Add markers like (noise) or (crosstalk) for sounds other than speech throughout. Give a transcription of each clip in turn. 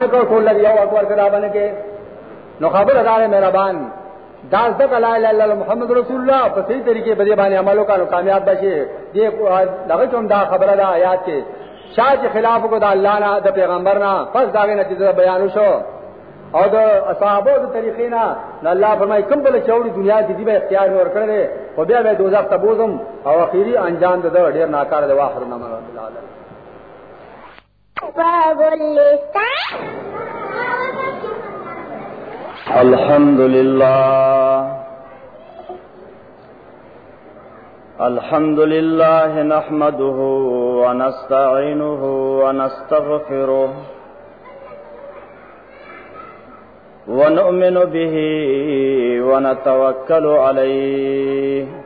ټول لګي یو اکبر کړه باندې کې نو ادار مهربان داس دک لا اله الا الله محمد رسول الله په صحیح طریقې باندې باندې عملو کانو کامیاب بشي دې دغه کوم دا خبره ده آیات کې شاج خلاف کو دا الله نه د پیغمبر نه پس داغه نتیجه بیان شو۔ او د اصحابو د طریقې نه الله فرمای کوم بل چوری دنیا دې به اختیار ور کړل او بیا به دوزخ ته بوزم او اخیری انجام ده ډیر ناکار ده واخر نمبر رب العالمین باب اللسان الحمد لله. الحمد لله نحمده ونستعينه ونستغفره ونؤمن به ونتوكل عليه.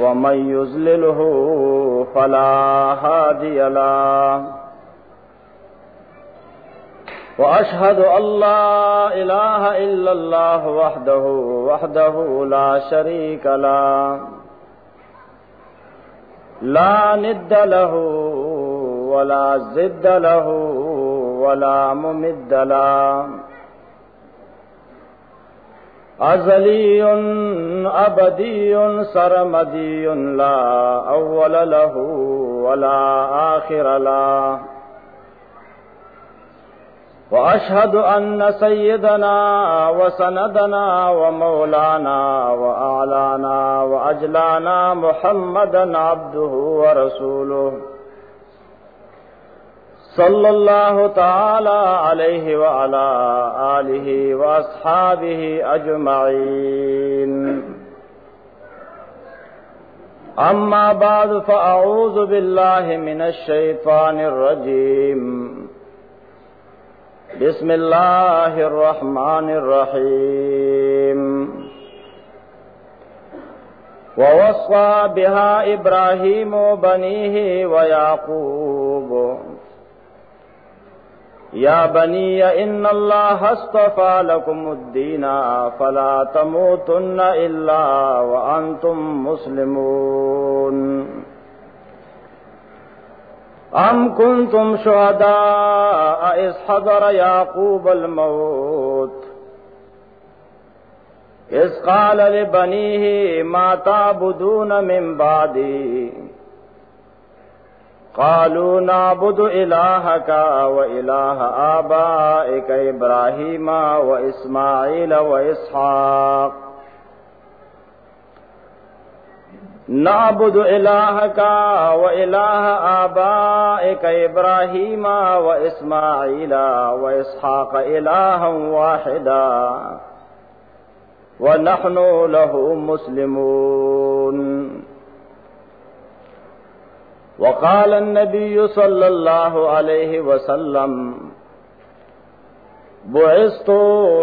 ومن يزلله فلا هادي له وأشهد أن لا إله إلا الله وحده وحده لا شريك له لا ند له ولا زد له ولا ممد له ازلی ابدی سرمدی لا اول له ولا آخر لا. واشهد ان سيدنا وسندنا ومولانا واعلانا واجلانا محمدا عبده ورسوله. صلى الله تعالى عليه وعلى آله وأصحابه أجمعين أما بعد فأعوذ بالله من الشيطان الرجيم بسم الله الرحمن الرحيم ووصى بها إبراهيم بنيه ويعقوب يا بني إن الله اصطفى لكم الدين فلا تموتن إلا وأنتم مسلمون أم كنتم شهداء إذ حضر يعقوب الموت إذ قال لبنيه ما تعبدون من بعدي قالوا نعبد إلهك وإله آبائك إبراهيم وإسماعيل وإسحاق. نعبد إلهك وإله آبائك إبراهيم وإسماعيل وإسحاق إلها واحدا. ونحن له مسلمون. وقال النبي صلى الله عليه وسلم، بعثت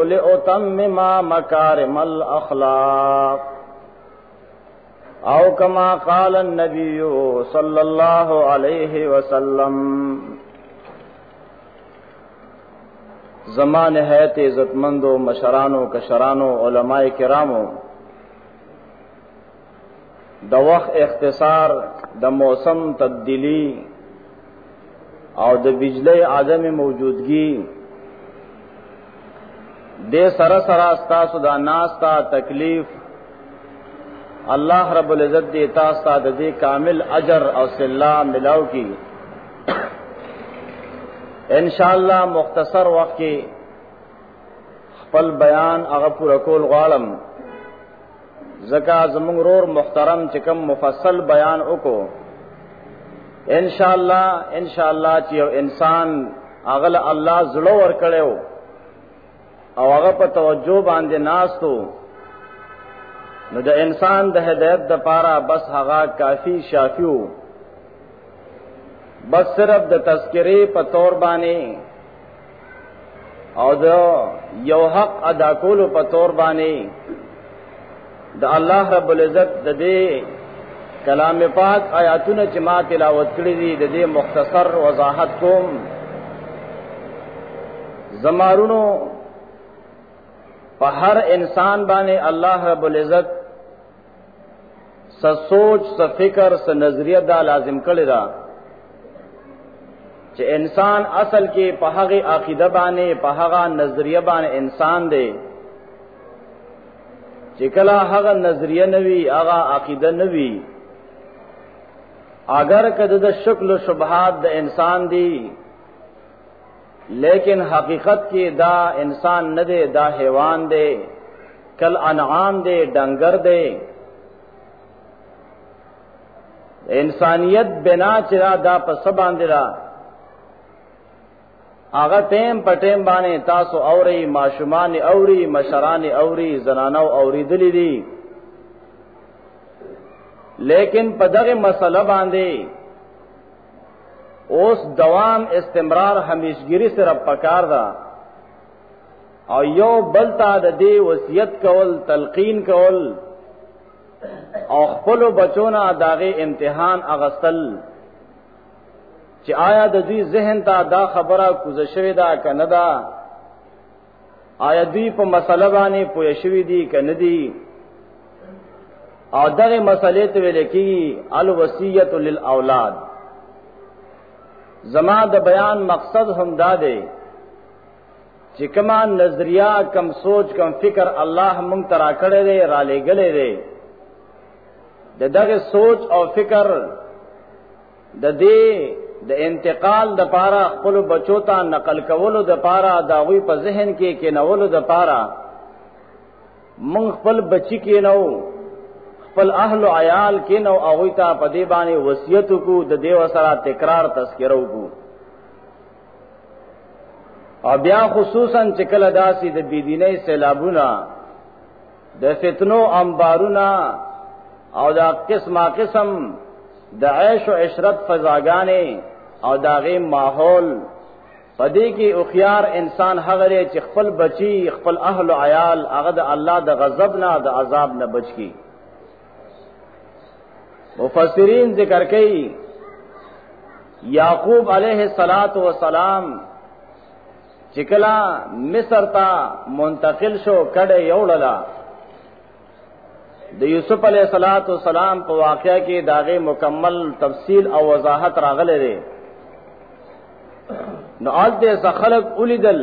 لأتمم مكارم الأخلاق. أو كما قال النبي صلى الله عليه وسلم، زمان ہے عزت مندو، مشرانو، کشرانو، علماء کرامو د اختصار د موسم تبدیلی او د بجلی عدم موجودگی. دے سرا سرا ستاسو دا ناستا تکلیف اللہ رب العزت دی تاستا د دې کامل اجر او صلا ملاو کی انشاءاللہ مختصر وقت کې خپل بیان هغه پورا کول زکا زمونږ رور محترم چې کوم مفصل بیان وکړو. ان شاء الله ان شاء الله چې یو انسان اغل الله زړه ور کړو او هغه په توجه باندې ناستو نو د انسان د هدایت د پاره بس هغه کافی شافیو بس صرف د تذکری په تور باندې او د یو حق ادا کولو په تور باندې د الله رب العزت د دې کلام پاک آیاتونه چې ما تلاوت کړې دي د دې مختصر وضاحت کوم. زمارونو په هر انسان باندې الله رب العزت س سوچ س فکر س نظریه دا لازم کړی دا چې انسان اصل کې په هغه عقیده باندې په هغه نظریه باندې انسان دی چې کله هغه نظریه نوي هغه عقیده نوي اگر کده د شکل و شبهات د انسان دی لیکن حقیقت کې دا انسان نه دی دا حیوان دی. کل انعام دی ډنګر دی. انسانیت بنا چرا دا په سباندې را هغه ټیم باندې تاسو اوري ماشومان اوري مشران اوري زنانو اوري دلی دي لیکن په دغه مسله باندې اوس دوام استمرار همیشګری سره پکار دا۔ او یو بلتا د دې وصیت کول تلقین کول او خپل بچونا داغه امتحان اغستل چې آیا د دوی ذهن ته دا خبره کوزه شوې ده کنه ده؟ آیا دوی په مسله باندې پوه شوې دي کنه دي؟ او دغه مسلې ته ویل کېږي الوصیت للاولاد زما د بیان مقصد هم دا دی چې کما نظریه کم سوچ کم فکر الله مونږ ترا کړی دی را لېګلې دی. د دغه سوچ او فکر د دې د انتقال د پاره خپل بچو ته نقل کولو د پاره دا غوي په ذهن کې کې نولو د پاره. مونږ خپل بچی کې نو خپل اهل او عیال کې نو هغه ته په دې باندې وصیت کو د دیو سره تکرار تذکرہ کو او بیا خصوصا چې کله داسي د بيدینۍ سیلابونه د فتنو انبارونه او دا قسمه قسم د عیش او عشرت فضاګانې او داغه ماحول. پدې کې اوخيار انسان هغه چې خپل بچي، خپل اهل او عیال هغه د الله د غضب نه، د عذاب نه بچ کی. مفسرین ذکر کوي، یعقوب علیہ الصلات والسلام چکلا مصر تا منتقل شو، کډه یوړلا د یوسف علیہ الصلات والسلام په واقعیا کې داغه مکمل تفصیل او وضاحت راغله ده نو آل خلق اولیدل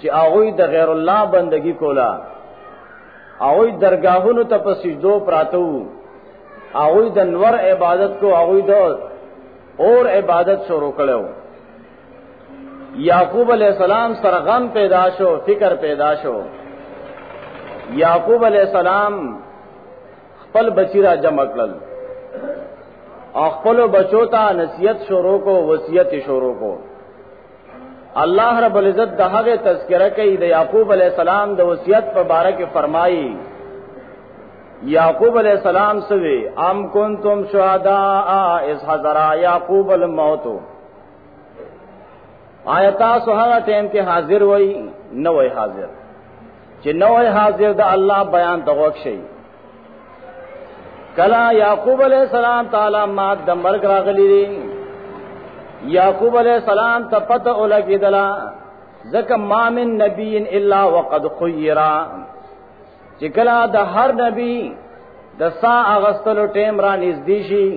چې هغه د غیر الله بندگی کولا. هغه درگاهونو ته په پراتو. هغه د نور عبادت کو هغه د اور عبادت شروع کړو یعقوب علیہ السلام سره غم پیدا شو، فکر پیدا شو. یعقوب علیہ السلام خپل بچی را جمع کړل او خپل بچو ته نصیحت شروع کو، وصیت شروع کو۔ الله رب العزت د هغه تذکرہ کوي د یعقوب علیہ السلام د وصیت په باره کې فرمایي یعقوب علیہ السلام سوی، ام کنتم شهداء اذ حضر یعقوب الموت۔ آیتا سوهغه ټیم کې حاضر وای؟ نه حاضر۔ چې نه حاضر د الله بیان دغوک شي کلا یعقوب علیہ السلام تعالی ما د مرګ راغلی دی. یعقوب علیہ السلام ته پته ولګیدلا ځکه ما من نبی الا وقد خیرا. چې کله د هر نبی د سا اغستلو ټیم را نږدې شي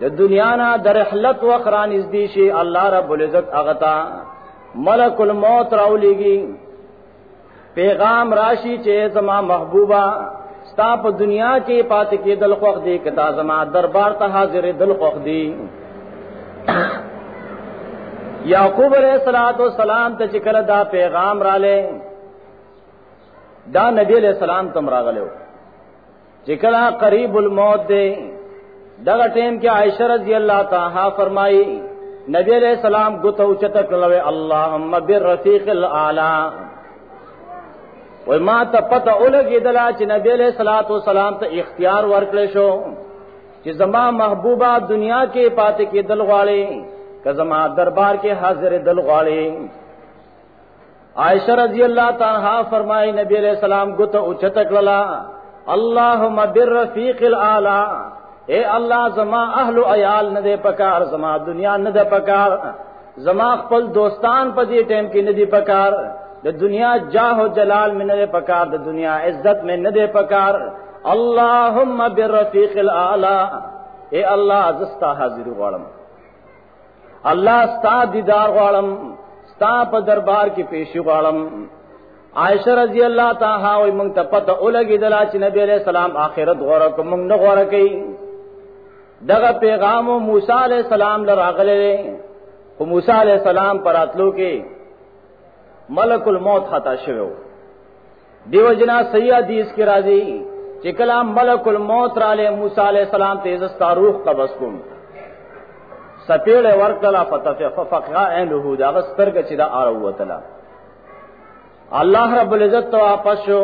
د دنیا نه د رحلت وخت را نږدې شي الله رب العزت اغتا ملک الموت راولېږي پیغام راشي چې زما محبوبا ستا په دنیا کې پات کې دل خوخ دی کتا زما دربار ته حاضر دل خوخ دی (coughs) یعقوب علیہ الصلوۃ والسلام ته چې کله دا پیغام را رااله دا نبی علیہ السلام تم راغلو چې کله قریب الموت دی دغه ټیم کې عائشہ رضی الله تعالی فرمایي نبی علیہ السلام غته اوچت کړلوي اللهم بالرفیق الاعلى وای ما ته پته ولګیدلا چې نبی علیہ الصلوۃ والسلام ته اختیار ورکړل شو. چې زما محبوبہ دنیا کې پاتې کې دل غواړي، که زما دربار کې حاضر دل غواړي. عائشہ رضی اللہ تعالیٰ فرمائی، نبی علیہ السلام گت اچتک للا اللہ مبر رفیق العلا اے اللہ، زما اہل عیال نہ پکار، زما دنیا نہ دے پکار. زما خپل دوستان په دې ټیم کې ندی پکار. د دنیا جاه او جلال میں ندی پکار د دنیا عزت میں ندی پکار۔ اللهم بالرفیق الاعلى اے اللہ زستا حاضر غړم الله ستا دیدار غړم ستا په دربار کې پیشي غړم عائشہ رضی اللہ تعالی وي مونږ ته پته اولګی دلا چې نبی علیہ السلام آخرت غوړه کوم مونږ نه غوړه کوي پیغام موسی علیہ السلام لراغله خو موسی علیہ السلام پر اتلو کې ملک الموت خطا شوو دیو جنا صحیح حدیث کی راضی چې کلام ملک الموت را له موسی علیہ السلام تیز استاروخ قبض کوم سپیړ ورکلا فتف ففقا انه دا غسترګ چې دا اړه وتلا الله رب العزت تو واپس شو۔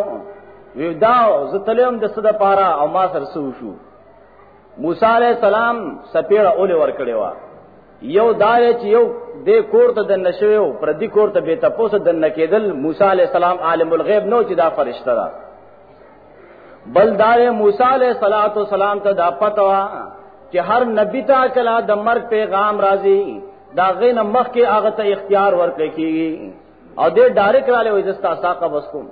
ویداو زتلم د صد پارا او ما سر سو شو۔ موسی علیہ السلام سپیړه اول ور کړی یو دار چې یو د کور ته د نشویو پر دې کور ته به تاسو د نکیدل، موسی علی السلام عالم الغیب نو چې دا فرشتہ دا۔ بل دار موسی علی صلوات و ته دا پتوا چې هر نبی ته کلا د مرګ پیغام راځي دا غین مخ کې هغه ته اختیار ورکړي کیږي او دې ډایرک را لوي زستا ساقه بس کوم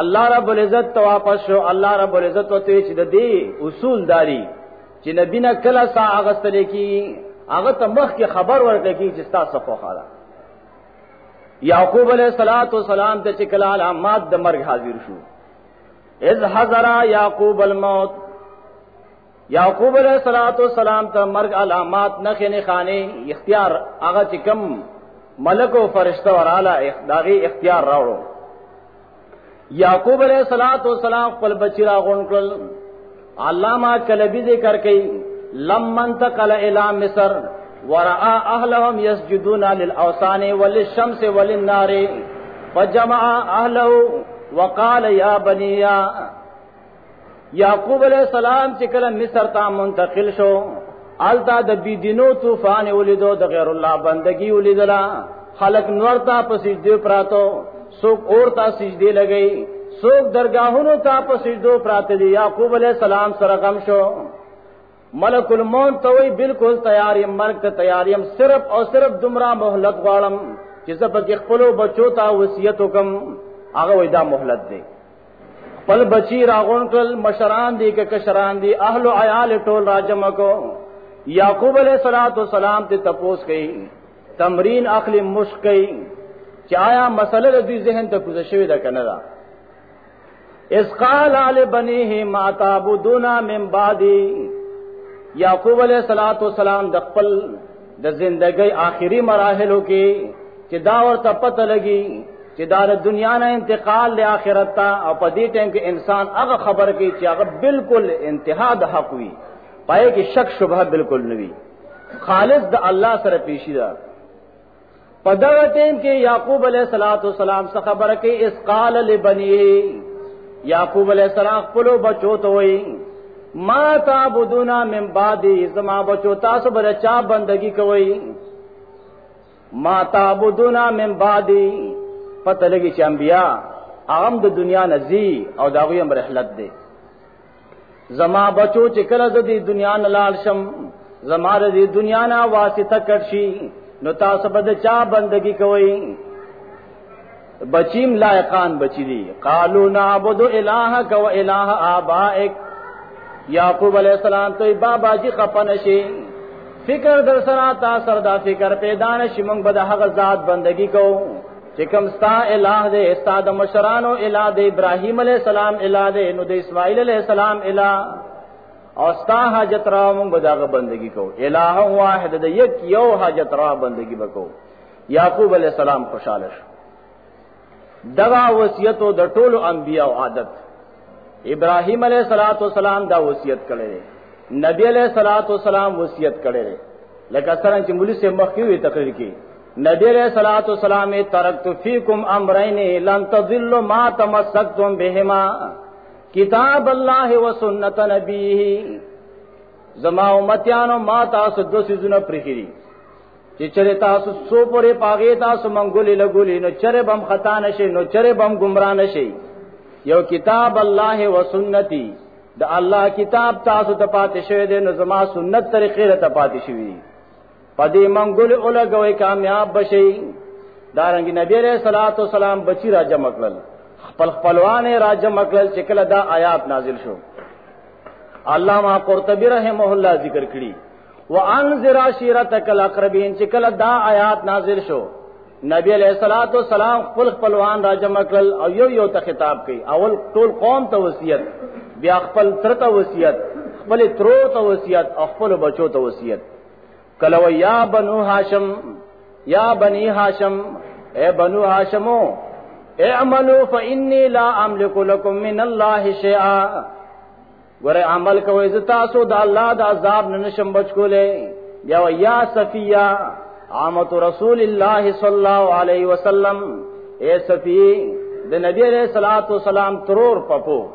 الله رب العزت تو واپس شو الله رب العزت ته چې د دې اصول داری۔ چې نبی نه کلا سا اغستل کی۔ هغه ته مخ کې خبر ورکړي چې ستا صفو خاله یعقوب علیہ الصلات والسلام ته چې کله علامات د مرګ حاضر شو. اذ حضر یعقوب الموت. یعقوب علیہ الصلات والسلام ته مرګ علامات نه خنه خانه اختیار هغه چې کم ملک او فرشتہ وراله داغي اختیار راوړو یعقوب علیہ الصلات والسلام خپل بچی را غون کړل علامہ کلبی ذکر کړي لمن انتقل الى مصر، ورأى اهلهم يسجدون للاوثان وللشمس وللنار، فجمع اهله وقال يا بني یعقوب علیہ السلام چې کله مصر ته منتقل شو. آلتا د بی دینو طوفان ولیدو، د غیر الله بندگی ولیدلا. خلق نور ته په پراتو څوک اور ته سجده لګئی څوک درگاہونو ته په سجدو پراته یعقوب علیہ السلام سره غم شو. ملک الموت ته وی بالکل تیار یم مرګ ته تیار صرف او صرف دمرا مهلت غواړم چې زه خپل بچو ته وصیت وکم هغه وای دا مهلت دی خپل بچی راغون کل، مشران دی که کشران دی اهل و عیال ټول راجم کو۔ یعقوب علیہ الصلوۃ والسلام ته تپوس کړي تمرین اخلی مشق کړي چې آیا مسله د دې ذهن ته کوزه شوی ده کنه دا۔ اس قال علی بنیه ما تعبدون من بعدی۔ یعقوب علیہ الصلات والسلام د خپل د زندګۍ آخري مراحلو کې چې دا ورته پته لګي چې دا د دنیا نه انتقال له آخرت ته او په دې ټیم کې انسان هغه خبر کوي چې هغه بالکل انتها د حق وي. پای کې شک، شبهه بالکل نوي خالص د الله سره پیشي ده. په دا ټیم کې یعقوب علیہ الصلات والسلام څخه خبره کوي؟ اس قال لبنیه یعقوب علیہ السلام خپل بچو ته وایي ما تعبدونا من بعدی، زما بچو، تاسو بر چا بندگی کوي ما تعبدونا من بعدی، پته لګی چې انبیا هغه د دنیا نزی او دا غویم رحلت دی. زما بچو، چې کله د دنیا نه لال شم، زما د دنیا نه واسطه کړشي نو تاسو بد چا بندگی کوي بچیم لایقان بچی دی. قالو نعبد الہک و الہ آبائک. یعقوب علیہ السلام تو بابا جی خپن شي فکر در سره تا سر دا فکر پیدا نشي مونږ به د هغه ذات بندگی کو۔ چې کوم ستا الہ دې استاد مشرانو الہ دې ابراهیم علیہ السلام الہ دې نو د اسماعیل علیہ السلام الہ۔ او ستا حاجت را مونږ به دغه بندگی کو۔ الہ واحد دې یک یو حاجت را بندگی وکاو یعقوب علیہ السلام خوشاله شو۔ دغه وصیت د ټولو انبیاء او عادت۔ ابراہیم علیہ الصلات والسلام دا وصیت کړي نبی علیہ الصلات والسلام وصیت کړي لکه څنګه چې مولوی سے مخکې تقریر کی. نبی علیہ الصلات والسلام ترکت فیکم امرین لن تضلوا ما تمسکتم بهما. کتاب الله و سنت نبیه زما امتیانو ما تاسو دو سيزونه پرخري چې چرې تاسو سو پورې پاغې، تاسو منګولې لګولې، نو چرې بم خطا نشي نو چرې بم گمراه نشي یو کتاب الله و سنتي د الله کتاب تاسو ته پاتې شوی دی، نو زما سنت طریقې ته پاتې شوی دی. پدې منګولې اولګوي کامیاب بشي دارنګ نبی عليه صلوات و سلام بچی را جمع کړل. خپل خپلوان را جمع کړل چې کله دا آیات نازل شو. علامہ قرطبی رحمه الله ذکر کړی وانذر عشيرتك الاقربين چې کله دا آیات نازل شو. نبی علیہ الصلات والسلام خپل خپلوان را جمع کړل او یو یو ته خطاب کړي. اول ټول قوم ته وصیت، بیا خپل تر ته وصیت، خپل ترو ته وصیت او خپل بچو ته وصیت. کله یا بنو هاشم، یا بنی هاشم، اے بنو هاشمو، اعملوا فانی لا املک لكم من الله شیئا ګوره، عمل کوي ز تاسو، د الله د عذاب نه نشم بچ کولې یا یا صفیہ عامت رسول الله صلی الله علیه وسلم، اے صفی، د نبی علیہ الصلات والسلام ترور پپو۔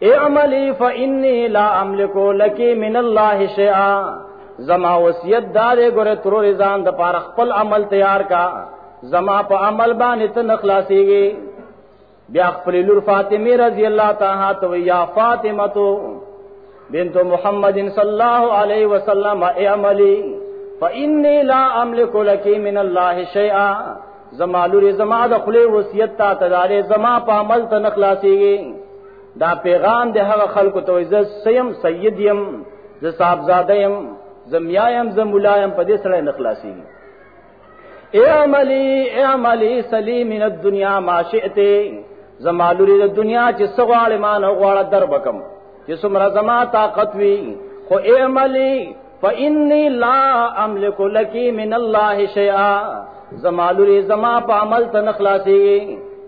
اعملی فانی لا املک لک من الله شیئا۔ زما وصیت دار ګوره ترور ځان د پاره خپل عمل تیار کا۔ زما په عمل باندې ته نخلاصيږي بیا خپل لور فاطمه رضی الله تعالی تو یا فاطمه تو بنت محمد صلی الله علیه وسلم اعملی فانی لا املک لك من الله شیئا زما لور زما د خپل وصیت تا تدارې زما په عمل ته نخلاصيږي دا پیغام د هغه خلکو ته عزت، سیم سید یم ز صاحبزاده یم زمیایم ز مولایم په دې سره نخلاصيږي اعملی اعملی سلیم من الدنیا ما شئته زمالوری د دنیا چې سغواړې ما نه غواړه در بکم۔ چې څومره زما طاقت وي خو اعملی فإني لا أملك لك من الله شيئا زمالوری زما په عمل ته نخلاصي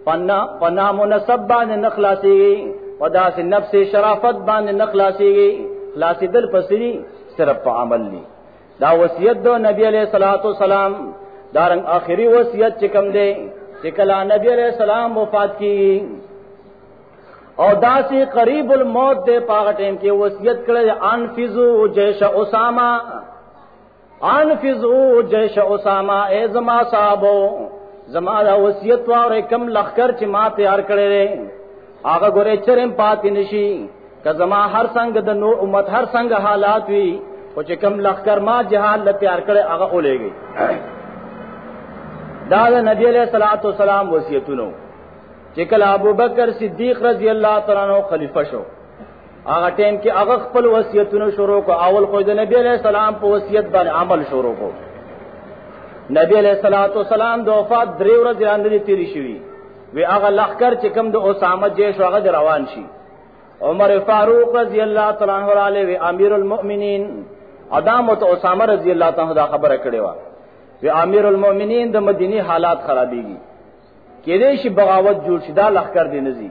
پنا پنا منسب باندې نخلاصي ودا سے نفس شرافت باندې نخلاصي خلاصي دل پسري صرف په عمل ني دا وصیت دو نبی علیہ الصلوۃ والسلام دارنګ آخري وصیت چکم دے چې کله نبی علیہ السلام وفات کی۔ او داسی قریب الموت دے پاغ ٹیم کې وصیت کړل انفذو جيش اسامه انفذو جيش اسامه ای زما صاحبو، زما دا وصیت واره کم لخر چې ما تیار کړل هغه ګوره چرېم پاتې نشي که زما هر څنګه د نور امت هر څنګه حالات وي او چې کم لخر ما جهاد ل تیار کړل هغه اولېږي دا د نبی علیہ الصلوۃ والسلام وصیتونو۔ چې کله ابو بکر صدیق رضی الله تعالی عنہ خلیفہ شو. هغه ټیم کې هغه خپل وصیتونو شروع کو، اول خو نبی علیہ السلام په وصیت باندې عمل شروع کو. نبی علیہ السلام الصلوۃ والسلام د وفات درې ورځې اندرې تیری شوی وی هغه لخر چې کوم د اسامه جیش هغه روان شي. عمر فاروق رضی الله تعالی عنہ علیه امیر المؤمنین. ادمت اسامه رضی الله تعالی عنہ خبره کړې و وی امیر المؤمنین د مدینی حالات خرابېږي کېدې شي بغاوت جوړ شي دا لخر دی نزي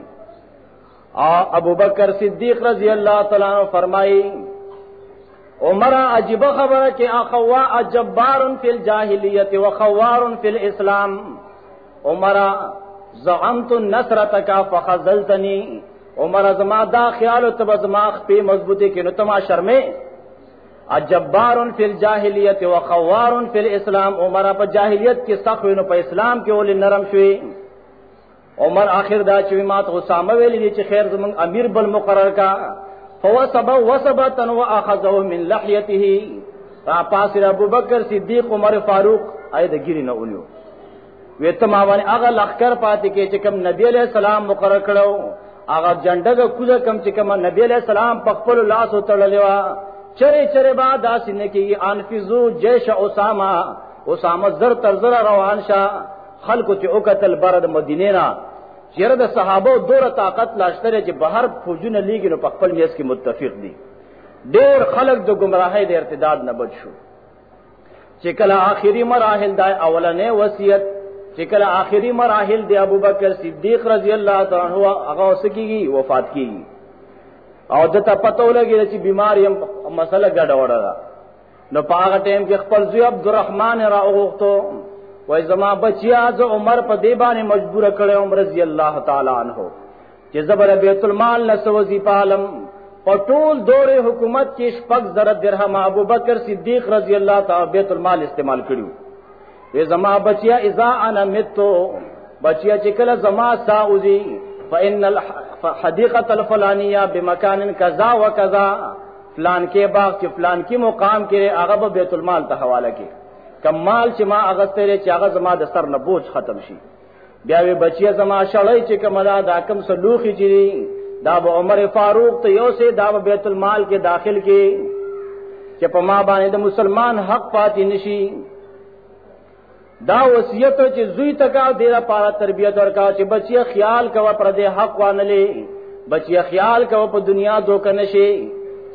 ابو بکر صدیق رضی اللہ تعالی عنہ فرمائی، عمر عجیب خبر کہ اخوا جبار فی الجاہلیت و خوار فی الاسلام. عمر، زعمت نصرتک فخذلتنی. عمر، زما دا خیال و تب زما خپې مضبوطی کې نو تما شرمې اجبار فی الجاہلیت و خوار فی الاسلام. عمر په جاہلیت کې سخت نو په اسلام کې ول نرم شوی عمر آخر دا چې ما ته اسامه ویل دي چې خیر زمون امیر بل مقرر کا. فوسب وسبت واخذه من لحيته را پاس ابو بکر، صدیق، عمر، فاروق اې د ګری نه اونیو وته ما باندې هغه لخر پاتې کې چې کوم نبی علیہ السلام مقرر کړو هغه جنډه کوزه کم چې کوم نبی علیہ السلام په خپل لاس وتړلې وا چرې چرې با داسې نه کې انفذو جيش اسامه اسامه زر تر زر روان شه خلکو چې او قتل برد مدینه نه. چیرې د صحابه دوره طاقت لاشتره چې بهر فوجونه لیږي نو په خپل میاس کې متفق دي. ډېر خلک د گمراهۍ د ارتداد نه بچ شو. چې کله آخري مراحل د اولنې وصیت، چې کله آخري مراحل د ابوبکر صدیق رضی الله تعالی عنہ، هغه وسکیږي وفات کیږي او دته پتو لګی چې بیماری هم مسله ګډه وړه ده. نو په هغه ټیم کې خپل زوی عبدالرحمن را اوغتو وای زما بچیا ز عمر په دی باندې مجبور کړه عمر رضی الله تعالی عنہ، چې زبر بیت المال نس نسوزی پالم پٹول دور حکومت کی شپک زرد درہم ابو بکر صدیق رضی اللہ تعالی بیت المال استعمال کریو یہ زما بچیا اذا انا متو بچیا چکل زما ساوزی فان الحدیقه الفلانیہ بمکان کذا وکذا فلان کے باغ کے فلان کی مقام کے هغه بیت المال ته حوالہ کی کمال چې ما اغستره چې هغه زما د سر نه بوج ختم شي. بیا وی بچیا زما شړای چې کملا دا کم سلوخی چي دا به عمر فاروق ته یو سه دا بیت المال کې داخل کې. چې په ما باندې د مسلمان حق پاتې نشي دا وصیت چې زوی تکا ډیره پارا تربیت ورکا چې بچیا خیال کوا پر دې حق وانلې بچیا خیال کوا په دنیا دوک نشي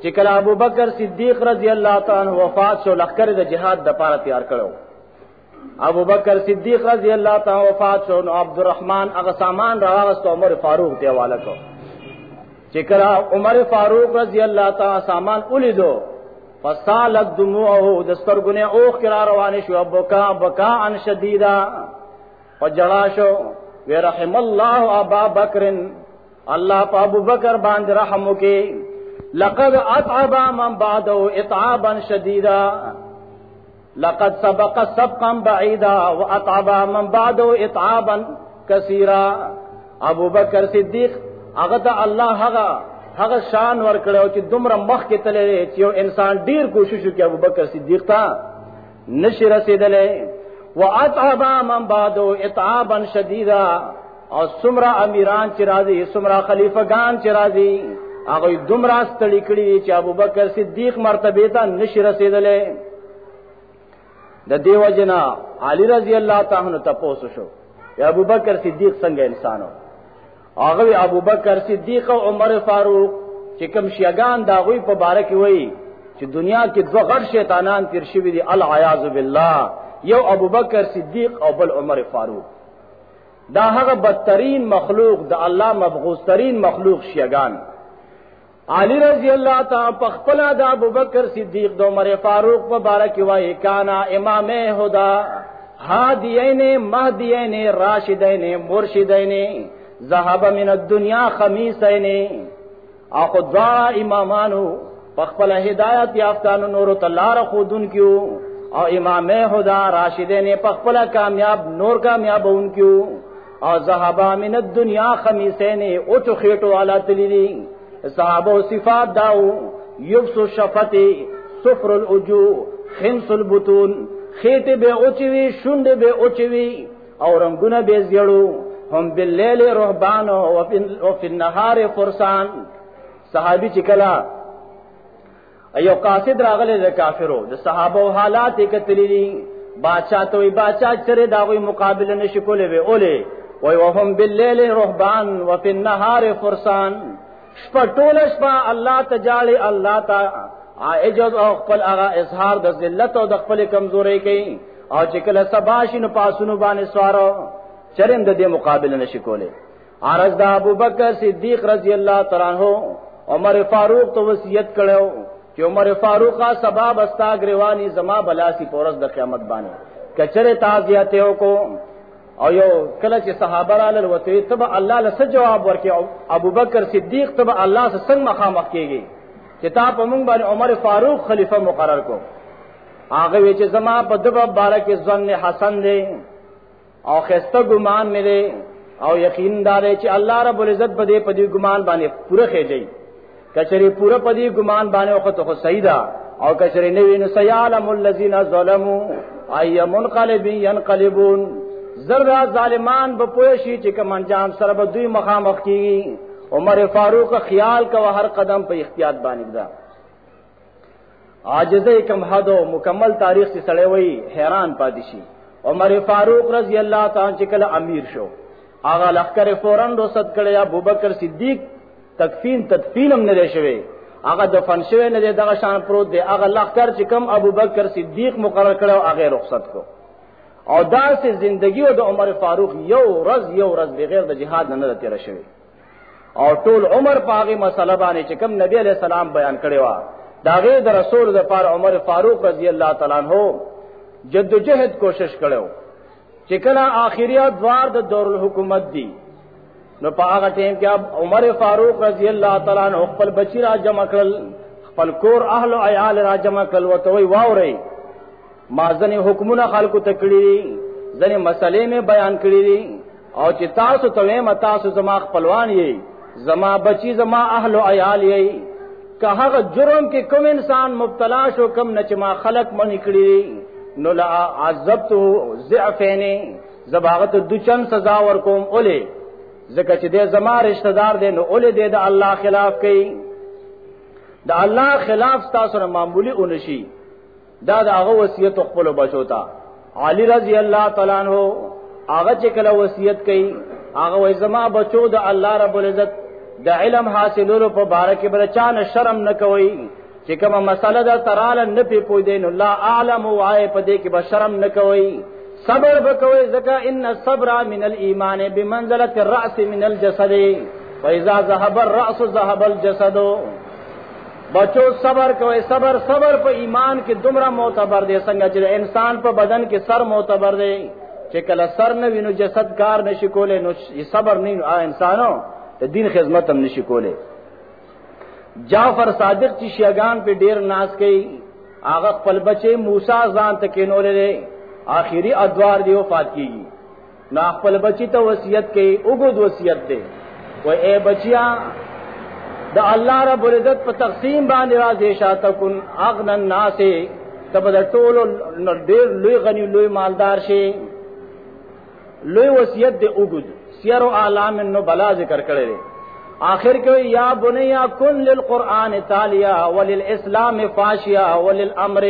چې کله ابو بکر صدیق رضی الله تعالی وفات شو لخر د جهاد د پاره تیار کړو ابو بکر صدیق رضی الله تعالی وفات شو، نو عبدالرحمن هغه سامان راغست عمر فاروق ته حواله کو چې کله عمر فاروق رضی الله تعالی سامان ولیدو، فصالت دموعه دسترګونه اوخ کرا روان شو ابوکا بکا ان شدیدا. وجلا شو ورحم الله ابا بکر، الله په ابو بکر باندې رحم وکي لقد اطعب من بعده اطعابا شديدا. لقد سبق سبقا بعيدا واطعب من بعده اطعابا كثيرا. ابو بکر صدیق، هغه ته الله هغه هغه شان ور کړو چې دومره مخ کې تللی چې یو انسان ډیر کوشش وکړي، ابو بکر صدیق ته نشي رسیدلې واطعب من بعده اطعابا شديدا او سمرا امیران چې سمرا خلیفګان چې راځي. هغه دومره ستړي کړي چې ابو بکر صدیق مرتبه ته نشي رسیدلې د دیو جنا علی رضی الله تعالی عنہ تاسو شو. یا ابو بکر صدیق څنګه انسانو. هغه ابو بکر صدیق او عمر فاروق چې کوم شیگان دا غوي په باره کې وایي چې دنیا کې دوه غټ شیطانان تیر شوی دي العیاذ بالله یو ابو بکر صدیق او بل عمر فاروق. دا هغه بدترین مخلوق د الله مبغوث ترین مخلوق شیگان علی رضی اللہ تعالی پخپلا دا ابو بکر صدیق دو عمر فاروق مبارک وای کانا امام خدا هادیین مهدیین راشدین، مرشدین ذهب من الدنيا خمیسین. او خدا امامانو پخپلا ہدایت یافتانو نور تلار خودن کیو. او امام خدا راشدین پخپلا کامیاب، نور کامیاب ان کیو. او ذهب من الدنيا خمیسین او خیٹو والا تلیلی. صحابہ صفات داو یبس شفت سفر الوجو خمس البطون خیت بے اوچوی شند بے اوچوی اور رنگونه بے زیړو هم باللیل رهبان او فی النهار فرسان۔ صحابی چکلا ایو قاصد راغله د کافرو د صحابه حالات کتلی دي بادشاہ توي بادشاہ چره داوی مقابله نشکولې وی اوله وای وهم باللیل رهبان وفي النهار فرسان شپه ټول شپه الله تجالی الله تا عجز او خپل هغه اظهار د ذلت او د خپل کمزوري کوي. او چې کله سباشي نو پاسونو باندې سوارو. چرند دې مقابله نشي کوله عرض دا ابو بکر صدیق رضی الله تعالی عنہ، عمر فاروق تو وصیت کړو چې عمر فاروق کا سبب استا گریوانی زما بلاسی پورس د قیامت باندې. کچره تعزیته کو او یو کله چې صحابه را لل وته تب الله له جواب ورکړي ابو بکر صدیق تب الله سره څنګه مخامخ کیږي؟ چې تا په مونږ باندې عمر فاروق خلیفہ مقرر کو هغه وی چې زما په دغه بارے کې ځن حسن دی، او خسته ګمان مې او یقین دار چې الله رب العزت بده په دې ګمان باندې پوره خېږي کچری پوره په دې ګمان باندې وخت خو سیدا او کچری نوی نو سیالم الذین ظلموا اي منقلب ينقلبون زرد ظالمان به پوه انجام سره به دوی مخامخ کیږي عمر فاروق خیال کا هر قدم په احتیاط باندې دا. عاجزه کم حد او مکمل تاریخ سے سړی وای حیران پادشي عمر فاروق رضی الله تعالی چې کله امیر شو. آغا لخر فورن رسد کړي ابو بکر صدیق تکفین تدفین هم نه شوی هغه دفن شوی نه دغه شان پروت دی هغه لخر چې کم ابو بکر صدیق مقرر کړو هغه رخصت کو. او دا سه زندگی او د عمر فاروق یو رز یو رز بغیر د جهاد نه نه تیر شوی. او ټول عمر پاغه مسله باندې چې کوم نبی علیہ السلام بیان کړی و داغه د رسول د پار عمر فاروق رضی الله تعالی عنہ جدوجہد کوشش کړو چې کله اخریات دوار د دور الحکومت دی. نو پاغه ټیم کې اب عمر فاروق رضی الله تعالی عنہ خپل بچی را جمع کړل خپل کور اهل او عیال را جمع کړل وته وی واوري ما ځنې حکمونه خلکو تکړی ځنې مسلې می بیان کړی دي، او چې تاسو ته ما تاسو زما خپلوان یې، زما بچی زما اهل او عیال یې. که هغه جرم کې کوم انسان مبتلا شو کم نه چې ما خلق منی کړی نو لا عذبت ضعفین. زباغت دچن سزا ورکوم اوله ځکه چې دې زما رشتہ دار دې نو اوله دې د الله خلاف کوي. د الله خلاف تاسو نه معمولی اونشي دا د هغه وصیت خپل بچو تا علی رضی الله تعالی عنہ هغه چې کله وصیت کوي هغه وای زما بچو د الله رب العزت د علم حاصلولو په باره کې بل چا شرم نه کوي چې کومه مسله دا تراله نه پی پوي دین الله اعلم وای په دې کې به شرم نه کوي صبر بکوي زکا ان الصبر من الايمان بمنزله الراس من الجسد. واذا ذهب الراس ذهب الجسد. بچو، صبر کوي صبر صبر په ایمان کې دومره معتبر دی څنګه چې انسان په بدن کې سر معتبر دی چې کله سر نه وینو جسد کار نشي کولای نو صبر نه نو انسانو دین خدمت هم نشي کولای جعفر صادق چې شیگان په ډیر ناز کوي هغه خپل بچي موسی ځان ته کینولې آخری ادوار دی وفات کیږي نو خپل بچی ته وصیت کوي وګد وصیت دی و اے بچیا د الله رب العزت په تقسیم باندې راځي شاته کن اغن الناس تب د ټولو ډیر لوی غنی لوی مالدار شي لوی وصیت دی وګد سیر اعلام نو بلا ذکر کړی دی آخر کې یا بنیا کن للقران تالیا وللاسلام فاشیا وللامر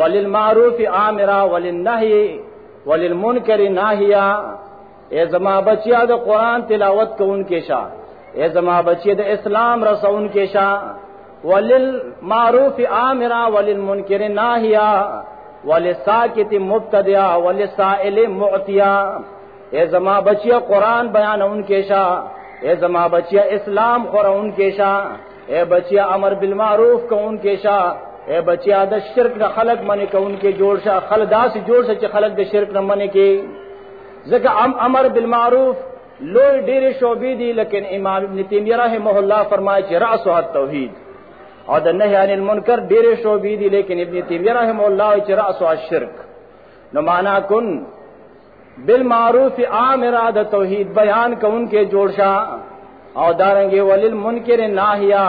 وللمعروف عامرا وللنهي وللمنکر ناهیا اے زما بچیا د قران تلاوت کوون کې شا اے زما بچی د اسلام رسون کې شا وللمعروف عامرا وللمنکر ناهیا وللساکت مبتدیا، وللسائل معتیا اے زما بچیا قران بیانون کې شا اے زما بچیا اسلام قران کې شا اے بچیا امر بالمعروف کوون کې شا اے بچیا د شرک د خلق منی کون کې جوړ شه خلق داس جوړ شه چې خلق د شرک نه منی کې ځکه ام امر بالمعروف لوی ډېر شوبې دي لیکن امام ابن تیمیہ رحمه الله فرمایي چې راس التوحید. او د نهی عن المنکر ډېر شوبې دي لیکن ابن تیمیہ رحمه الله چې راس الشرک. نو معنا کن بالمعروف امر د توحید بیان کون کې جوړ شه. او دارنګي ولل منکر ناهیا،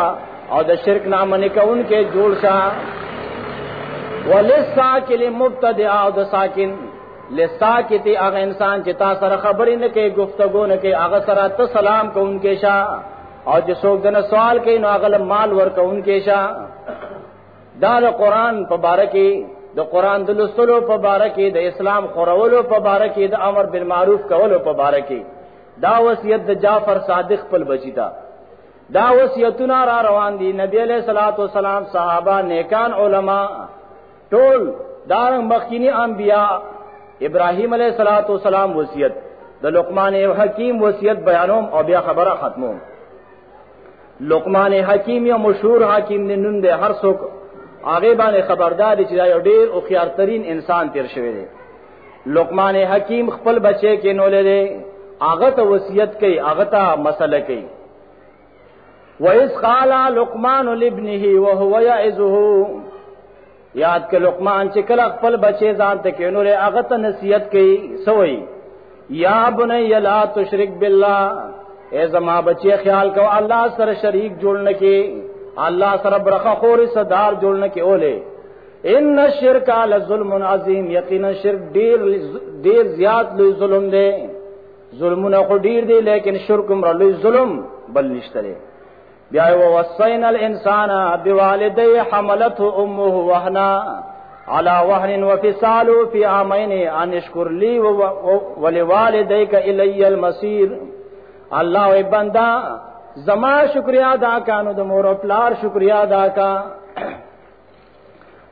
او د شرک نام نه کون کې جوړ شا ولساکل مبتدع، او د ساکن لساکت هغه انسان چې تا سره خبرې نه گفتگو نه کوي هغه سره ته سلام کوون کې شا۔ او چې څوک دنه سوال کوي نو هغه مال ور کوون کې شا۔ دا د قران په باره کې د قران د لسلو په اسلام خورولو په باره کې د امر بالمعروف کولو په باره کې دا وصیت د جعفر صادق په بچی تا۔ دا وصیتونه را روان دي نبی علیہ الصلوۃ والسلام صحابه نیکان علما ټول دار مخکینی انبیاء ابراهیم علیہ الصلوۃ والسلام وصیت، د لقمان حکیم وصیت بیانوم او بیا خبره ختموم. لقمان حکیم یا مشهور حکیم نه نوم دی هر څوک. هغه باندې خبردار دي چې دا یو ډیر او خيارترین انسان تیر شوی دی. لقمان حکیم خپل بچی کې نولې دی، هغه ته وصیت کوي هغه ته مسله کوي وَإِذْ قَالَ لُقْمَانُ لِابْنِهِ وَهُوَ يَعِظُهُ یاد ک لقمان چې کله خپل بچي ځان ته کینو له هغه ته نصیحت کوي سوئی۔ یا بني لا تشرک بالله اے زما بچي خیال کو الله سره شریک جوړن کې الله سره برخه خوري صدار جوړن کې اوله ان الشرک لظلم عظیم یقینا شرک ډیر ډیر زیات لوی ظلم دی ظلمونه خو ډیر دی لیکن شرک مر لوی ظلم، بل نشته بیا و الانسان بوالدی حملته امه وهنا على وهن وفصاله في عامين ان اشكر لي ولوالديك الي المصير الله ای بندا زما شکریا ادا کانو د مور او پلار شکریا ادا کا.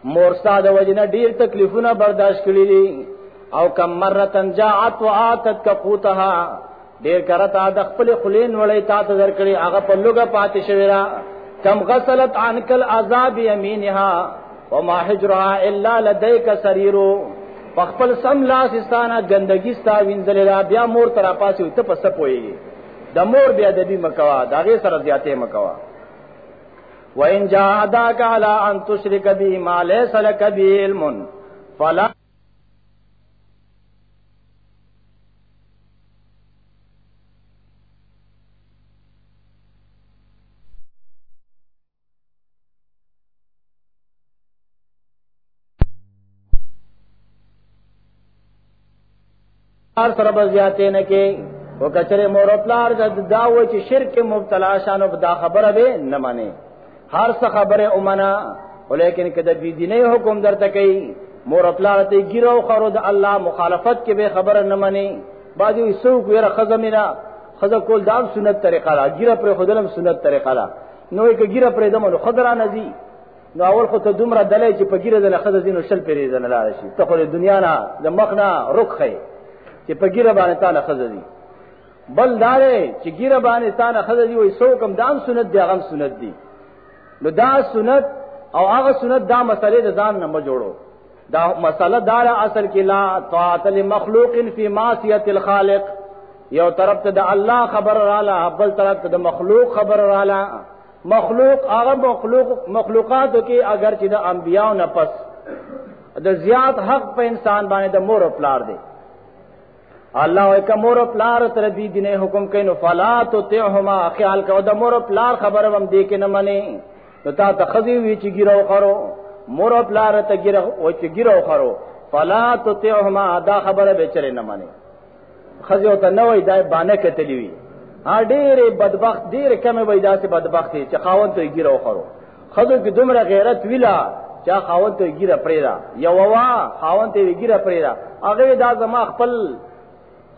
مور ساده وجنه ډیر تکلیفونه برداشت کړی دي. او کم مرتن جاءت واتت کقوتها ډیر کرتا د خپل خلین وړي تا ته درکړي هغه په لوګه پاتې شوی را کم غسلت عنکل عذاب یمینها وما حجرها الا لديك سريرو خپل سم لاس استانه گندگی ستا وینځل را بیا مور تر پاسه ته پس پوي د مور بیا ادبی مکوا داغه سره زیاته مکوا وان جاهداك على ان تشرك بي ما ليس لك به علم فلا سره بزیاته نه کې. او کچره مور پلار د داوي چې شرک مبتلا شانو دا خبره به نه مانی هر څه خبره اومنا ولیکن کده بی دیني حکم درته کوي، مور پلار ته ګیرو خرو د الله مخالفت کې به خبره نه مانی باجو سو ګره خزمینا خزه کول دام سنت طریقه لا ګیره پر خودلم سنت طریقه لا نو یک ګیره پر دمو خضرا نزي نو اول خو ته دومره دلای چې په ګیره د خزه دینو شل پیری زنه لاړ شي. ته خو دنیا نه د مخنا رخه چې په ګیره باندې تا نه خزه دي بل دارې چې ګیره باندې تا نه خزه دي وای سو کم دام سنت دی هغه سنت دی. نو دا سنت او هغه سنت دا مسئله د ځان نه جوړو دا مسئله دار اصل کې لا طاعت لمخلوق فی معصیت الخالق. یو طرف ته د الله خبر رااله بل طرف ته د مخلوق خبر رااله مخلوق هغه مخلوق، مخلوقاتو کې اگر چې د انبیانو نه پس د زیات حق په انسان باندې د مور او پلار دی الله وک مور پلار تر دې دینه حکم کینو فلا تو تهما خیال کو د مور پلار خبر هم دې کې نه منی نو تا تخذی وی چې ګیرو خرو، مور پلار ته ګیرو او چې ګیرو خرو۔ فلا تو تهما دا خبره به چره نه منی خزیو ته نو وای دای باندې کتلی وی ا ہاں ډېر بدبخت ډېر کمه وای داسې بدبخت چې خاون ته ګیرو خرو۔ خزو کې دومره غیرت ویلا، چا خاون ته ګیره پریدا یو وا خاون ته ګیره پریدا هغه دا زما خپل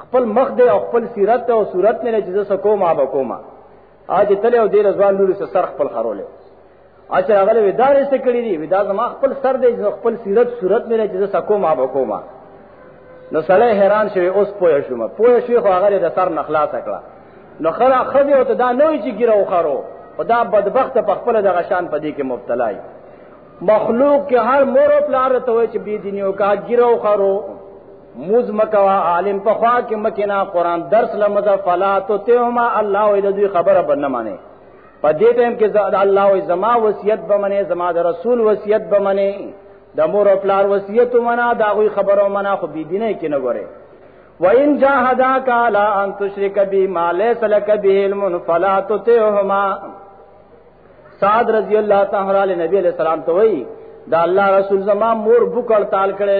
خپل مخ دی او خپل سیرت او صورت نه چې زه کومه با کومه. اج تل او ډیر ځوان لوري سره سر خپل خروله اچھا هغه ودارې څه کړی دی ودا زما خپل سر دی خپل سیرت صورت نه چې زه کومه با کومه. نو سړی حیران شوی اوس پوه شوم پوه شوی خو هغه د سر نخلاص کړه. نو خلا خدي او ته دا نوې چې ګیره وخرو. خدا بدبخت په خپل د غشان پدې کې مبتلا مخلوق کې هر مور او پلار ته وي چې بي دینیو کا ګیره وخرو موز مکوا عالم په خوا کې مکینا قران درس لمزه فلا تو تهما الله او د دوی خبره بنه مانه په دې ټیم کې الله او زما وصیت به منه زما د رسول وصیت به منه د مور او پلار وصیت منا، دا غوي خبرو منا خو بي دینه کې نه ګوره وَإِن جَاهَدَاكَ عَلَىٰ أَن تُشْرِكَ بِي مَا لَيْسَ لَكَ بِهِ عِلْمٌ فَلَا تُطِعْهُمَا۔ سعد رضی اللہ تعالی نبی علیہ السلام تو وہی دا اللہ رسول زمان مور بکڑ تال کڑے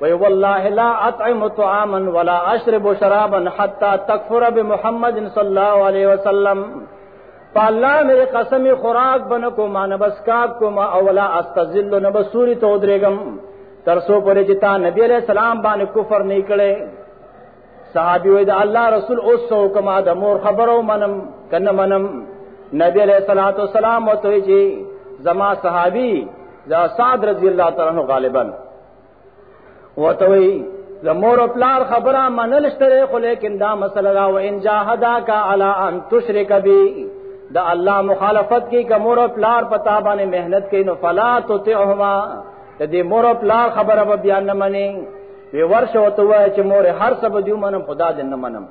وی واللہ لا اطعم طعاما ولا اشرب شرابا حتى تکفر بمحمد صلی اللہ علیہ وسلم. پا اللہ میرے قسم خوراک بنکو، ما نبسکاک کو ما اولا استزل نبسوری تو درگم ترسو پر جتا نبی علیہ السلام بانے کفر نہیں کڑے صحابی وی دا اللہ رسول اس سو کما دا مور خبرو منم، کن منم. نبی علیہ الصلوۃ والسلام او توي چی، زما صحابی، دا سعد رضی اللہ تعالی عنہ غالبا. وتوي زمور پلار خبره منل شتره خو لیکن دا مسله دا و ان جاهداک علی ان تشرک بی دا الله مخالفت کی کمور پلار پتا باندې مهنت کین نو فلا تطعهما د دې مور پلار خبره به بیان نه منی۔ وی ورشه وته وای چې مور هر سبب دیو منم، خدا دې نه منم۔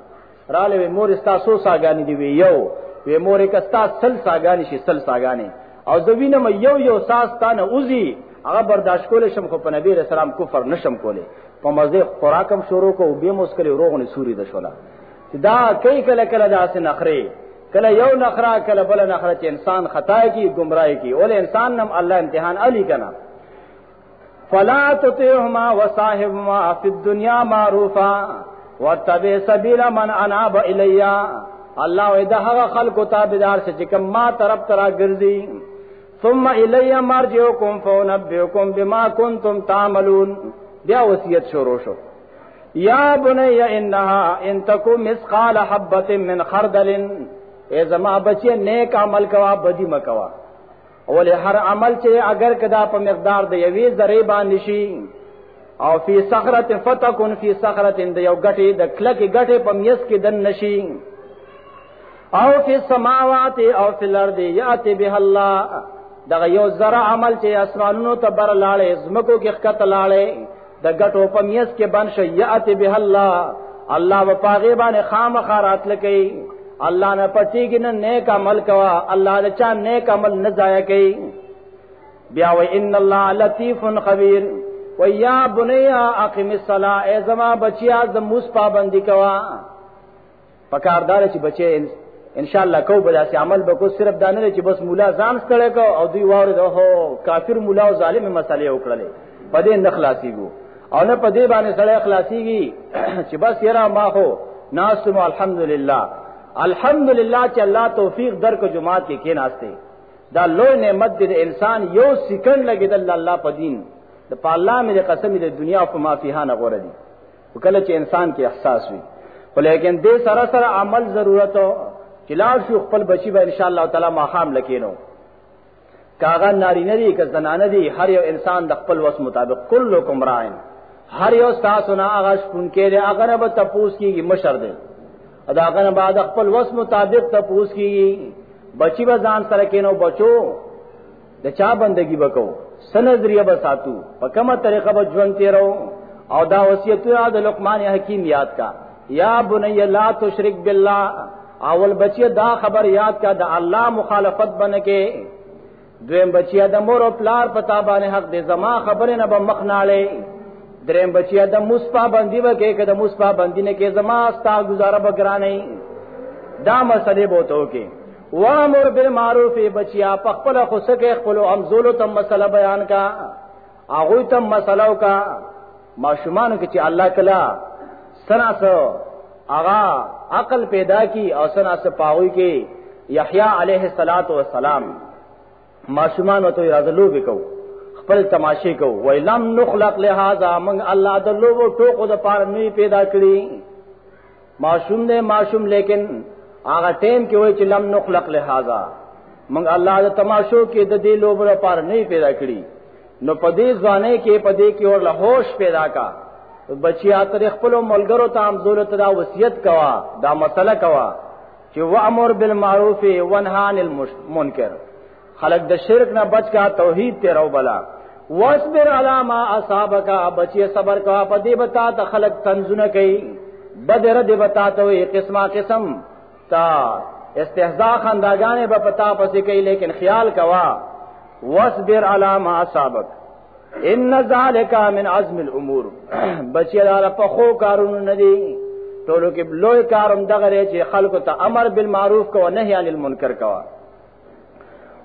را لې مور استا سو ساګانی دی، وی یو۔ وی مور کستا سل ساګانی شي سل ساګانی او زوینه یو یو ساس تا نه اوزی۔ هغه برداشت کول شم خو په نبی رسول الله کفر نشم کوله په مزه خوراکم شروع کو به مسکل روغنی سوري د شولا۔ دا کای کله کله داسې نخره کله یو نخرا کله بل نخرا چې انسان خطا کی گمراهی کی۔ ول انسان نم الله امتحان علی کنا۔ فلا تطيعهما وصاحبهما في الدنيا معروفا واتبع سبيل من اناب الیا الله اذا هغه خلق تابعدار چې کوم ما طرف ترا ګرځي ثم الی مرجعکم فنبئکم بما کنتم تعملون. بیا وصیت شروع شو. یا بنی انها ان تکو مسقال حبه من خردل. اے زما بچی نیک عمل کوا، بدی مکوا اول هر عمل چې اگر کدا په مقدار د یوې ذره باندې شي او فی صخره فتکن فی صخره د یو غټي د کلک غټي په میس کې دن نشي او فی السماوات او فی الارض یاتی به الله دغه یو ذره عمل چې اسمانونو ته بر لاړې زمکو کې خکته لاړې، د غټو په میس کې بن شي یاتی به الله. الله و پاغه باندې خامخارات لکې اللہ نے پٹی کی نہ نیک عمل کوا اللہ نے چاہ نیک عمل نہ ضائع کی بیا و ان اللہ لطیف خبیر. و یا بنیا اقم الصلاۃ اے زما بچیا، زموس پابندی کوا پکاردار چې بچي ان شاء الله کو بلا سي عمل به کو صرف دانه چې بس مولا ځان ستړی کو، او دوی واره ده هو کافر مولا او ظالم مسالې وکړلې پدې نخلاصي ګو او نه پدې باندې سړی اخلاصيږي چې بس یرا ما هو ناسم الحمدلله الحمدلله چې الله توفیق درک جماعت کې کې ناشته دا لوی نعمت دې انسان یو سکند لګي د الله په دین۔ د په الله مې قسم دې دنیا او ما فيها نه غوړه دي وکله چې انسان کې احساس وي خو لیکن دې سره سره عمل ضرورت او کلاړ شو خپل بچي به ان شاء الله تعالی ماخام لکینو. کاغه ناری ندی، که زنانه دی هر یو انسان د خپل وس مطابق کلکم راین. هر یو تاسو نه هغه شپون کې دی هغه نه به تپوس کیږي مشر دی. ادا هغه بعد خپل وس مطابق تپوس کیږي بچی به ځان سره کینو، بچو، د چا بندگی وکاو سنظریه به ساتو. په کومه طریقه به ژوند تیرو. او دا وصیتونه د لقمان حکیم یاد کا. یا بنی لا تشرک بالله. اول بچی دا خبر یاد کا د الله مخالفت بنکه دویم بچی د مور او پلار پتا باندې حق دې زما خبره نه به مخ ناړي دریم بچی د مصفا بندی بندي وکي کده مصفا بندي نه کې زما استا گزاره بګرانې دا مسلې بوته کې وامر بالمعروف بچیا پخپل خصکه خپل امزول تم مسله بیان کا۔ اغه تم مسلو کا۔ ماشومان کې چې الله کلا، سنا سو۔ اغا عقل پیدا کی او سنا سے پاوی کې یحیی علیہ الصلات والسلام ماشومان وته راځلو وکاو خپل تماشې کو وای لم نخلق لهذا من الله د لوبو ټوکو د پاره نه پیدا کړی معصوم دې معصوم لیکن هغه ټیم کې وای چې لم نخلق لهذا من الله د تماشو کې د دې لوبو لپاره نه پیدا کړی نو پدې ځانې کې پدې کې اور له ہوش پیدا کا بچیا تر خپل ملګرو ته امزول ته دا وصیت کوا، دا مسله کوا چې وامر بالمعروف وانها عن المنکر۔ خلق د شرک نه بچ کا توحید ته رو بلا۔ واصبر علی ما اصابک بچی صبر کا پدی بتا ته خلق تنزونه کوي بدر دی بتا ته وي قسمه قسم تا استهزاء خنداګانې به پتا پسې کوي لیکن خیال کوا۔ واصبر علی ما اصابک۔ ان ذالک من عزم الامور بچی دار په خو کارونه ندي ټولو کې لوی کارم دغه چې خلکو ته امر بالمعروف کو نهي عن المنکر کوا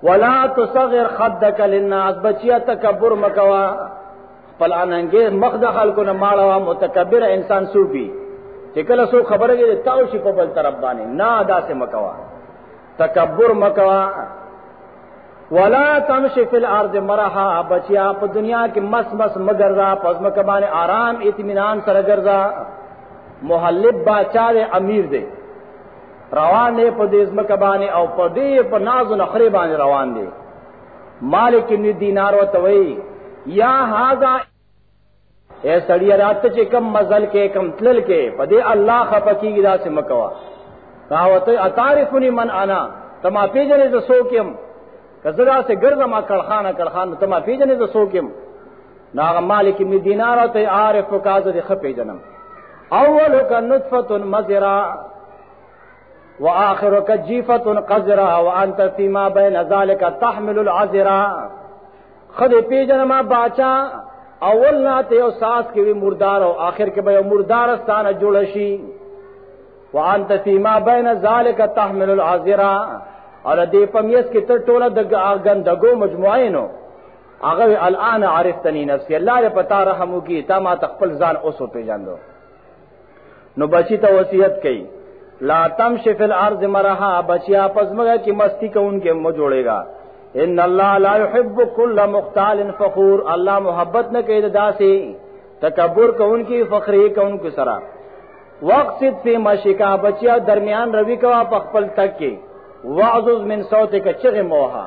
ولا تصغر خدك للناس. بچیا تکبر مکوا خپل اننګي مخ د خلکو نه ماړه متکبر انسان سوپی چې کله سو خبره کې تاو شي په بل طرف نه ادا سے مکوا تکبر مکوا ولا تمشي فی الارض مرحا بچیا په دنیا کې مس مس مگرزا پس مکه باندې آرام، اطمینان سره ګرځا محلب باچا امیر دی روان دی په دې ځمکه او په دې په ناز او نخري باندې روان دی مالک ابن دینار وتوي یا هاذا اے سړی رات چې کم مزل کې کم تلل کې په دې الله خپکیږي دا سم کوا راوته اتعرفني من انا، تما پیجنې ز سوکم کزرا سے ګرځما کړخانه کړخانه تما پیجنې ز سوکم ناغ مالک ابن دینار ته عارف کاز دې خپې جنم اول ک نطفه مزرا واخرك جيفه قذرا وانت فيما بين ذلك تحمل العذرا. خدای پیجن ما باچا. اول نه ته یو ساس کې وی مردار او آخر کې به مردار ستانه جوړ شي. وانت فيما بين ذلك تحمل العذرا. اور دې پمیس کې تر ټوله د غندګو مجموعه نو هغه الان عرفتنی نفسي الله دې پتا رحم وکي تا ما تخپل ځان اوسو پیژاندو نو بچی ته وصیت کړي لا تمشي فی الارض مرحا. بچیا پزمگا کی مستی کو ان کے مو جوڑے گا. ان اللہ لا يحب كل مختال فخور. اللہ محبت نہ کہ دا سے تکبر کو ان کی، فخری کو ان کو سرا. وقت فی مشکا بچیا درمیان روی کوا پخپل تک کے وعزز من صوتک چغه موها.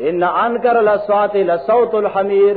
ان انکر الاصوات لصوت الحمیر.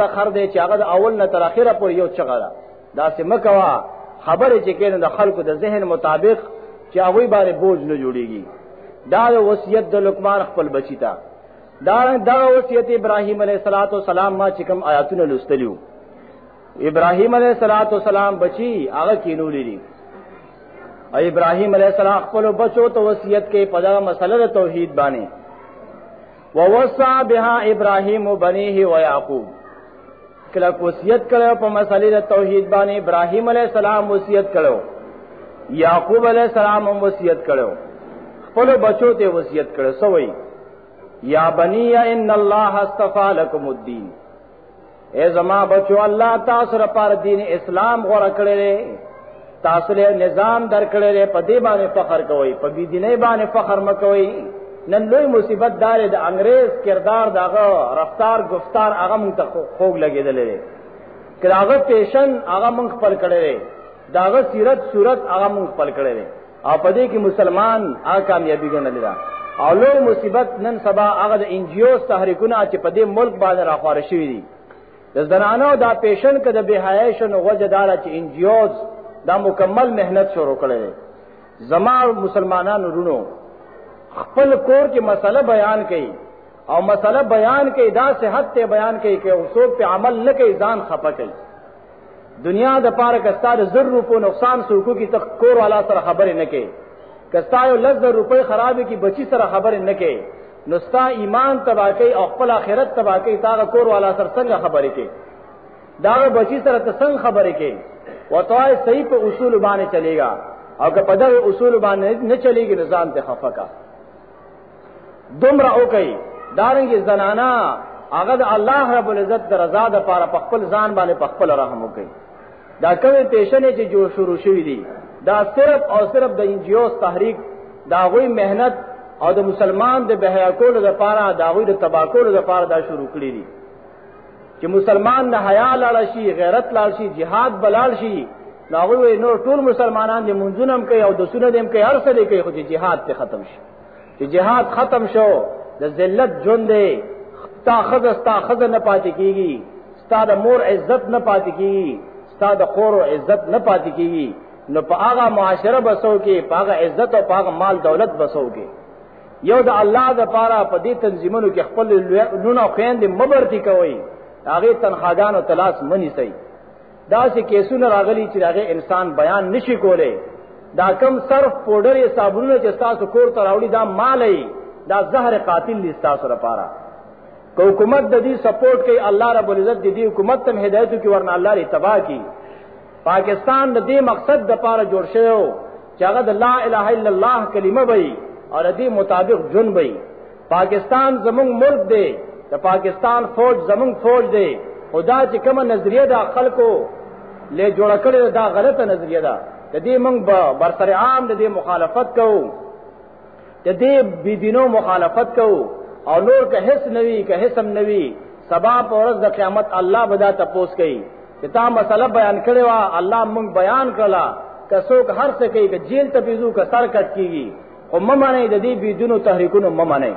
د خر دی چې هغه د اول نه تر اخره پورې یو چغړه داسې مکوا خبره چې کې د خلکو د ذهن مطابق چې هغه باندې بوج نه جوړیږي دا وصیت د لقمان خپل بچی ته. دا دا وصیت ابراهیم علیه السلام ما چې کوم آیاتونه لوستلیو ابراهیم علیه الصلاۃ والسلام بچی هغه کینو لري او ابراهیم علیه السلام خپل بچو ته وصیت کې پدا مسله توحید باندې. ووصى بها ابراهیم بنيه ويعقوب کله وصیت کړو په مسلې توحید باندې ابراهیم علیه السلام وصیت کړو. یعقوب علیہ السلام هم وصیت کړو. خپل بچو ته وصیت کړو. سوئی یا بنی ان الله استفا لكم الدین. اے زما بچو الله تاسو لپاره دین اسلام غوړه کړی تاسو له نظام در کړی په دې باندې فخر کوئ په دې دیني باندې فخر مکوئ نن لوی مصیبت دار د انګريز کردار داغه رفتار گفتار هغه مونږ ته خوګ لګیدلې کله هغه پیشن هغه مونږ خپل کړی داغه سیرت صورت هغه مونږ خپل کړی او په دې کې مسلمان هغه کامیابی ګڼل دا او لو مصیبت نن سبا هغه د انجیوز تحریکونه چې په دې ملک باندې راخواره شوی دي زنانو دا پیشن کده به حیاش نو وجدار چې انجیوز دا مکمل مهنت شروع کړي زما مسلمانانو رونو خپل کور کې مسله بیان کړي او مسله بیان کړي دا صحت ته بیان کړي چې اوسو په عمل نه کوي ځان خپه کوي دنیا د پاره کستا زر روپو نقصان سوکو کی تک کور والا سره خبرې نه کې کستا یو لږ د روپې خرابې کی بچی سره خبرې نه کې نستا ایمان تبا کوي او خپل آخرت تبا کوي تا کور والا سره څنګه خبرې کې دا بچی سره ته څنګه خبرې کې وتوای صحیح په اصول باندې چلےګا او که په دغه اصول باندې نه چلےږي نظام ته خفقا دومره او کوي دارنګ زنانا هغه د الله رب العزت د رضا د پاره په خپل ځان باندې په خپل رحم وکړي دا کومه پیشنې چې جو شروع شوې دي. دا صرف او صرف د انجیوز تحریک. دا غوي مهنت او د مسلمان د بهیا کولو لپاره دا غوي د تباکولو لپاره دا شروع کړی دي. چې مسلمان نه حیا لاړ شي غیرت لاړ شي jihad بلال شي دا غوي نو ټول مسلمانان د منځونم کوي او د سنت هم کوي هر څه دی کوي خو چې jihad ته ختم شي. چې jihad ختم شو د ذلت ژوند دی ستا خز ستا خز نه پاتې کیږي ستا د مور عزت نه پاتې کیږي ستا د خور او عزت نه پاتې کیږي نو په هغه معاشره بسو کې په هغه عزت او په هغه مال دولت بسو کې یو د الله د پاره په دې تنظیمونو کې خپل لونه خويند مبرتي کوي هغه تنخواګان او تلاش منی سي دا چې کیسونه راغلي چې هغه انسان بیان نشي کوله دا کم صرف پودر یا صابونه چې تاسو کور ته راوړي دا مال دا زهر قاتل لستاسو لپاره کو حکومت د دې سپورټ کوي الله رب العزت د دې حکومت ته هدایت کوي ورنه الله لري تباہ کی. پاکستان د دې مقصد د پاره جوړ شوی چې هغه لا اله الا الله کلمه وي او د دې مطابق جون وي پاکستان زمونږ ملک دی د پاکستان فوج زمونږ فوج دی خدا چې کومه نظریه د خلکو له جوړ کړي دا غلطه نظریه ده د دې موږ برسر عام د مخالفت کوو د دې بيدینو مخالفت کوو او نور که حس نوی که حسم نوی۔ سبا په ورځ قیامت الله بدا تپوس کوي چې تا مسله بیان کړي وا الله مونږ بیان کړلا که څوک هر څه کوي که جیل ته پیزو که سر کټ کیږي خو ممنه د دې بيدونو تحریکونو ممنه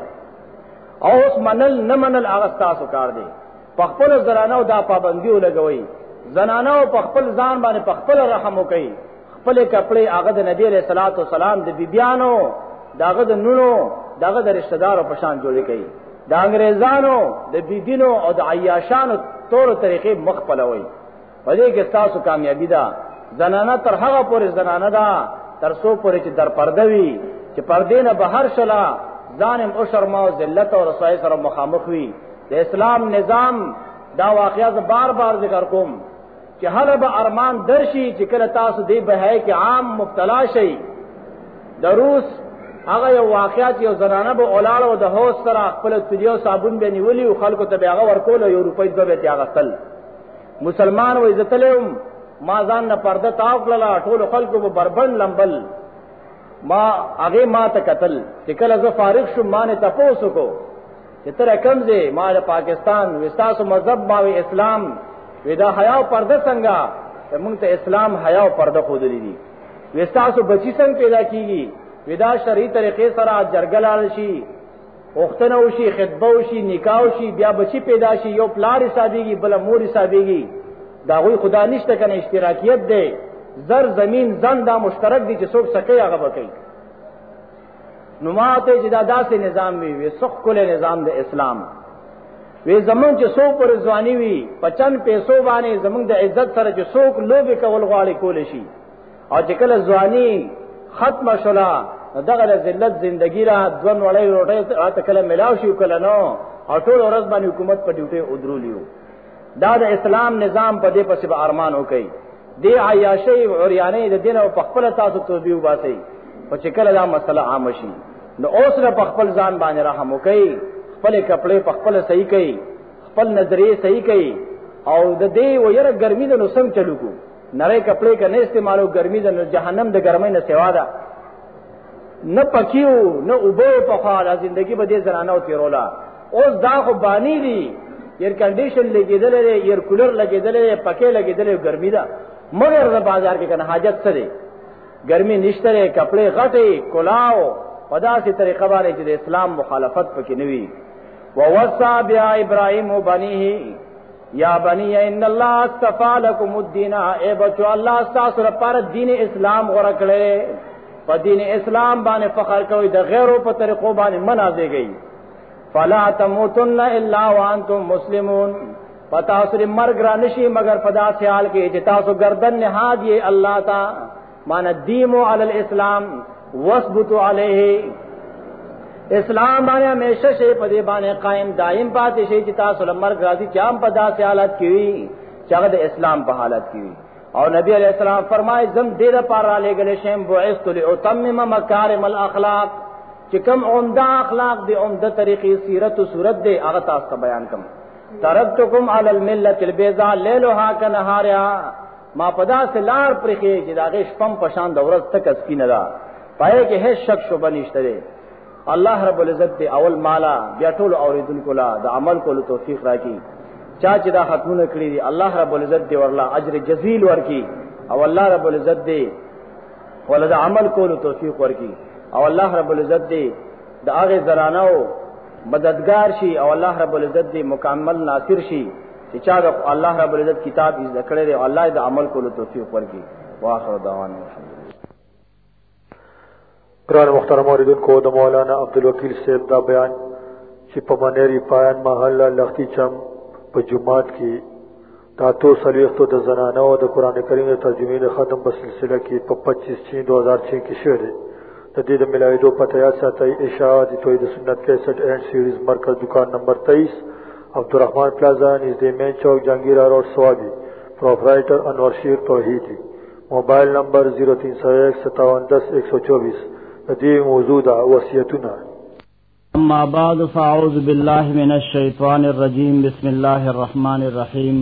او اوس منل نه منل هغه تاسو کار دی. په خپل زرانو دا پابندیو لګوي زنانو په خپل ځان باندې په خپل رحم وکړي خپل کپڑے هغه د نبی الله صلوات و سلام د بیبيانو داغه د نونو داغه د رشتہ دارو پشان جوړی کړي د انګريزانو د بيدینو او د عیاشانو تور طریقې مخ پلوي په دې کې تاسو کامیابی ده. زنانه تر هغه پورې زنانه ده تر څو پورې چې در پرده وي چې پردې نه بهر شلا ځانم او شرم او ذلت او رسوایی سره مخامخ وي د اسلام نظام دا واقعیا بار بار ذکر کوم. چې هر به ارمان درشي چې کله تاسو دی بهای کې عام مبتلا شي د روس هغه یو واقعیت یو زنانه به اولاد او د هوس سره خپل تجیو صابون به نیولی او خلکو ته هغه ورکول یو روپۍ دوه به تیاغه تل مسلمان و عزت لهم ما ځان نه پرده تاو کړلا ټول خلکو به بربند لمبل ما هغه ما ته قتل چې کله زه فارغ شوم ما نه تاسو کو چې تر کمزه ما د پاکستان وستاسو مذهب باوی اسلام. ودا حیا پرده څنګه؟ موږ ته اسلام حیا پرده خو دي. وستاسو بچی څنګه پیدا کیږي؟ ودا شرعي طریقې سره جرګلال شي وختنه وشي خطبه وشي نکاح وشي بیا بچی پیدا شي یو پلار حسابيږي بل مور حسابيږي دا غوي خدا نشته کنه اشتراکیت دی زر زمین زن دا مشترک دي چې څوک سکه هغه وکړي نماتے جدا دا سے نظام وی وی سخ کل نظام د اسلام. وی زمون چې سو پر ځواني وی پچن پیسو باندې زمون د عزت سره چې څوک لوبي کول غواړي کول شي. او چې کله ځواني ختم شولا دغه ذلت زندگی را ځون وړي روټه ته کله ملاو شي کله نو او ټول ورځ باندې حکومت په ډیوټي ودرولیو. دا د اسلام نظام په دې پسې به ارمان وکي دی عیاشی عریانه د دین او په خپل تاسو توبې وباسي او چې کله دا مسله عام شي نو اوس نه په خپل ځان باندې رحم وکي خپل کپڑے په خپل صحیح کړي خپل نظریه صحیح کړي او د دې ویره ګرمي د نو سم چلو کو. نړۍ کپڑے کا نه استعمالو ګرمي د جهنم د ګرمۍ نه سوا ده. نه پکیو نه اوبو په خاله زندگی به دې زنانه او تیرولا اوس دا خو بانی دي. ایر کنډیشن لګیدل لري ایر کولر لګیدل لري پکې لګیدل ګرمي ده مگر د بازار کې کنه حاجت څه دی ګرمي نشته کپڑے غټي کلاو پدا سي طریقه باندې چې جی د اسلام مخالفت پکې نوي ووصى بیا ابراهيم بنيه۔ یا بني ان الله استفى لكم الدين۔ اے بچو الله تاسو لپاره دین اسلام غوړه کړی په دین اسلام باندې فخر کوي د غیرو په طریقو باندې منازه گئی۔ فلا تموتن الا وانتم مسلمون۔ پتا سره مرګ را نشي مگر پدا خیال کې چې تاسو گردن نهاد یې الله تا مان دیمو علی الاسلام وثبتوا علیه اسلام باندې همیشه شی په دې باندې قائم دائم پاتې شي چې تاسو لمر غازی چام په داسې حالت کې وي چې اسلام په حالت کې وي او نبی علیہ السلام فرمائے، زم دیر پار را لے گلے شیم بعثت لاتمم مکارم الاخلاق۔ چې کم عمدہ اخلاق دی عمدہ طریقې سیرت او صورت دی هغه تاسو ته بیان کوم ترکتکم علی الملت البیضاء لیلها کنهارها ما پدا سے لار پرخې چې جی داغه شپم پشان د ورځ تک اسکینه دا پای کې هیڅ شک شوبه نشته الله رب العزت دی اول مالا، بیا ټول اوریدونکو لا د عمل کولو توفیق راکړي چا چې دا ختمونه کړی دي الله رب العزت دی ورلا اجر جزیل ورکی. او الله رب العزت دی ولدا عمل کولو توفیق ورکی. او الله رب العزت دی د هغه زرانو مددگار شي او الله رب العزت دی مکمل ناصر شي چې چا د الله رب العزت کتاب یې ذکر دی الله د عمل کولو توفیق ورکی واخر دعوانا قرآن محترم اوریدن کو د مولانا عبدالوکیل صاحب دا بیان چې په منری پایان محله لختی چم په جمعات کې تاتو سلیختو د زنانو د قران کریم د ترجمه د ختم په سلسله کې په 25 6 2006 کې شوه د دې د ملایدو پته یا ساتي اشاعت توحید سنت 61 اینڈ سیریز مرکز دکان نمبر 23 عبدالرحمن پلازا نزد مین چوک Jahangira road Swabi. Proprietor Anwar Sher Tauheedi. Mobile number 03015710124 دې موضوع دا وصیتونه اما بعد فاعوذ بالله من الشیطان الرجیم بسم الله الرحمن الرحیم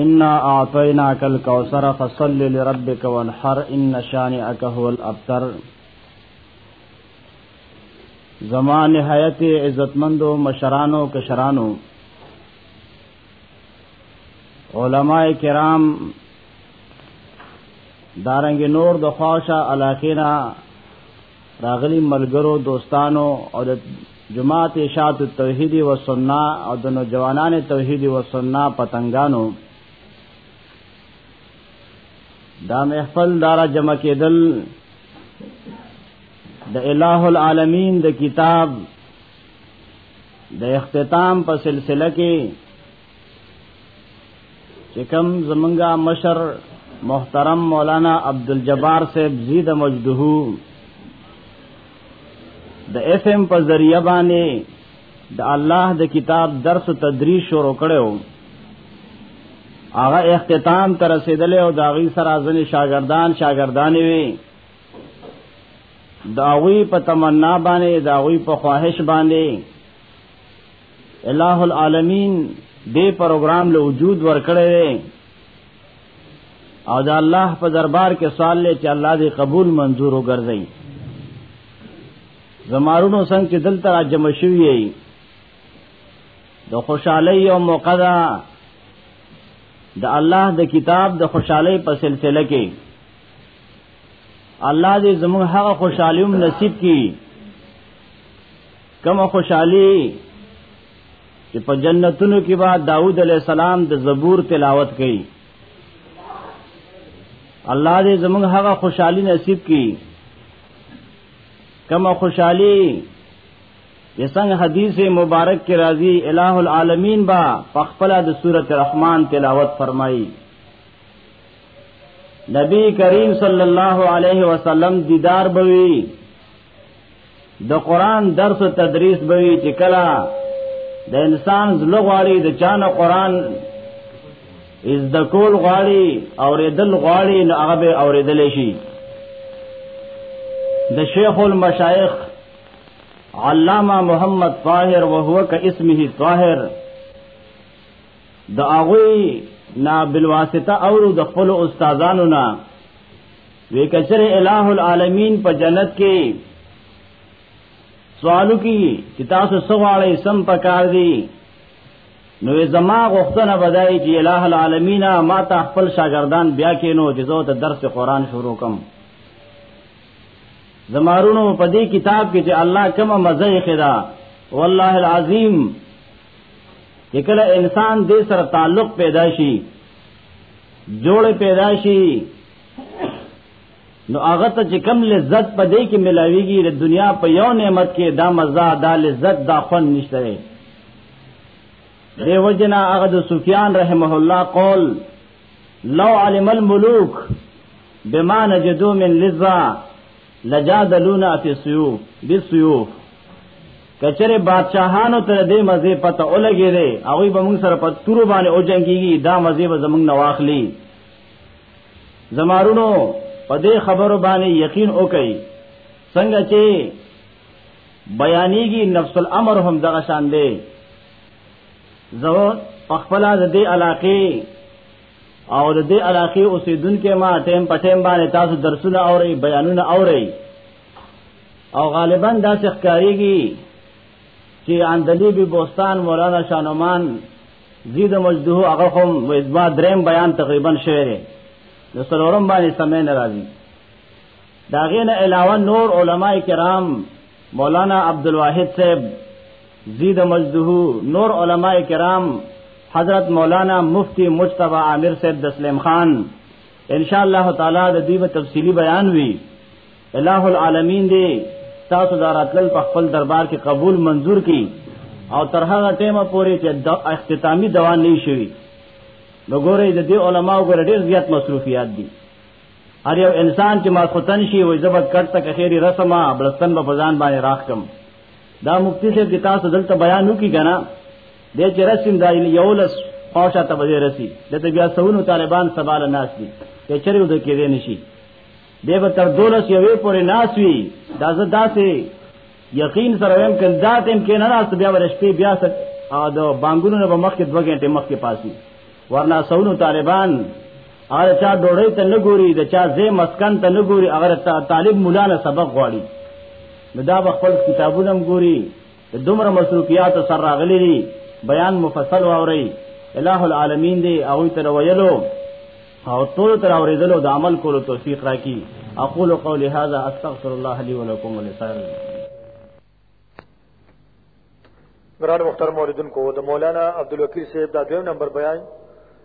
انا اعطیناک الکوثر فصل لربک وانحر ان شانئک هو الابتر زمان نهایت عزتمندو مشرانو کشرانو. علماء کرام دارنګ نور د خواشه علاقینا راغلی ملګرو دوستانو او د جماعت اشاعت التوحید و سنت او د نوجوانان توحید و سنت پتنګانو دا محفل دارا جمع کېدل د الہ العالمین د کتاب د اختتام په سلسله کې چې کوم زمونږه مشر محترم مولانا عبد الجبار صاحب زید مجدہو د ایف ایم په ذریعہ باندې د الله د کتاب درس او تدریس شروع کړو هغه اختتام تر رسیدلې او داغي سره ځنې شاګردان شاګردانې وي داوی په تمنا باندې داوی په خواهش باندې الہ العالمین دې پروګرام له وجود ورکړې او دا الله په دربار کې سوال لې چې الله دې قبول منظور وګرځي زمارونو څنګه دلته راجم شوی د خوشحالي او موقدا د الله د کتاب د خوشحالي په سلسله کې. الله دې زموږ هغه خوشحالي نصیب کړي. کوم خوشحالي چې په جنتونو کې بعد داوود علی السلام د زبور تلاوت کړي الله دې زموږ هغه خوشحالي نصیب کړي. کم خوشحالی یہ سنگ حدیث مبارک کے راضی الہ العالمین با پخپلا د سورت رحمان تلاوت فرمائی۔ نبی کریم صلی اللہ علیہ وسلم دیدار بوی۔ د قران درس و تدریس بوي چې کلا د انسان زلو غواړي د چانه قران از د کول غواړي اوریدل غواړي نو هغه به اوریدل شي۔ د شیخ المشایخ علامہ محمد طاهر وهو كاسمه طاهر د اغوی نا بالواسطه اور د خپل استادانو نا۔ وی کچره الہ العالمین په جنت کې سوالو کی چې تاسو سواله سم پکار دي نو زما غوښتنه بدای چې الٰه العالمین ما ته خپل شاګردان بیا کینو چې زه ته درس قرآن شروع کوم زمارونو په دې کتاب کې چې الله کومه مزه خدا والله العظیم. چې کله انسان دې سره تعلق پیدا شي جوړ پیدا شي نو هغه ته چې کم لذت په دې کې ملاويږي د دنیا په یو نعمت کې دا مزه دا لذت دا خون نشته دی. وجنا هغه د سفیان رحمه الله قول لو علم الملوک بما نجدو من لذا لجادلونا فی السيوف بالسيوف کچره بادشاہانو ته دې مزه پته ولګي دي هغه به موږ سره په تورو باندې او جنگيږي دا مزه به زمونږ نواخلی. زمارونو په دې خبرو باندې یقین وکړي څنګه چې بیانېږي نفس الامر هم دغه شان دی زو خپل د دې علاقې او د دې علاقې اوسیدونکو ما ټیم پټیم باندې تاسو درسونه اوري بیانونه اوري او غالبا دا ښکاریږي چې اندلی بی بوستان مولانا شانومان زید مجدوه هغه هم و ازما دریم بیان تقریبا شعر د سلورم باندې سمې ناراضي داغه نه علاوه نور علماء کرام مولانا عبدالواحد صاحب زید مجدہو نور علماء کرام حضرت مولانا مفتی مجتبہ عامر صاحب دسلم خان، انشاءاللہ تعالی د دې تفصیلی بیان وی. الہ العالمین دې تاسو داراتل په خپل دربار کې قبول منظور کړي. او تر هغه ټیمه پورې چې اختتامی دوان نه شي نو ګورې د دې علماو ګور ډېر زیات مصروفیات دي. هر یو انسان چې ما ختن شي وي زبر کټ تک خیری رسمه بلستان په بزان باندې راخ کم دا مفتی سے د تاسو دلته بیان وکي کنه د چې رسم دا یولس خوښه ته به رسی د بیا سونو طالبان سوال ناس دي. چې چریو د کې دي نشي دیو تر دولس یوې پورې ناس وی دا زدا سه یقین سره هم کنده تم کې نه ناس بیا ورشپې بیا س ا د بانګونو په مخ کې 2 غنټه مخ کې پاسي ورنا سونو طالبان هغه چا ډوړې ته نه ګوري د چا زې مسکن ته نه ګوري هغه طالب مولانا سبق غواړي. دا خپل کتابونه ګوري. دومره مصروفیات سره راغلي بیان مفصل واوري الہ العالمین دی او تر ویلو او ټول تر اوریدلو د عمل کولو توفیق راکړي. اقول قولی هذا استغفر الله لي ولكم ولسائر ګران محترم اوریدونکو د مولانا عبدالوکیل صاحب دا دویم نمبر بیان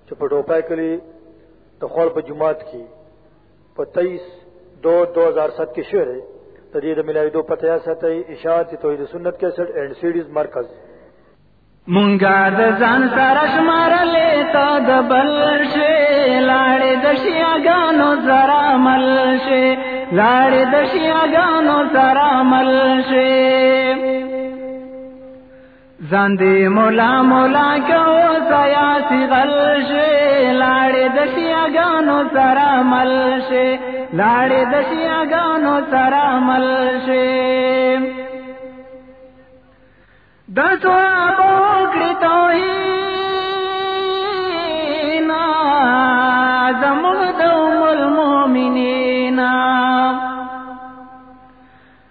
چې په ټوپای کلی د خور په جماعت کې په 23 دو 2007 کې شعر تدید ملای دو پتہ ساتي اشاعت توحید سنت 61 اینڈ سیډیز مرکز مونږه د ځان سره شمارلې تا د بل شي لاړې د شیاګانو سره مل شي لاړې د شیاګانو سره مل شي ځان مولا مولا کو سیاسي غل شي لاړې د شیاګانو سره مل شي لاړې د شیاګانو سره مل شي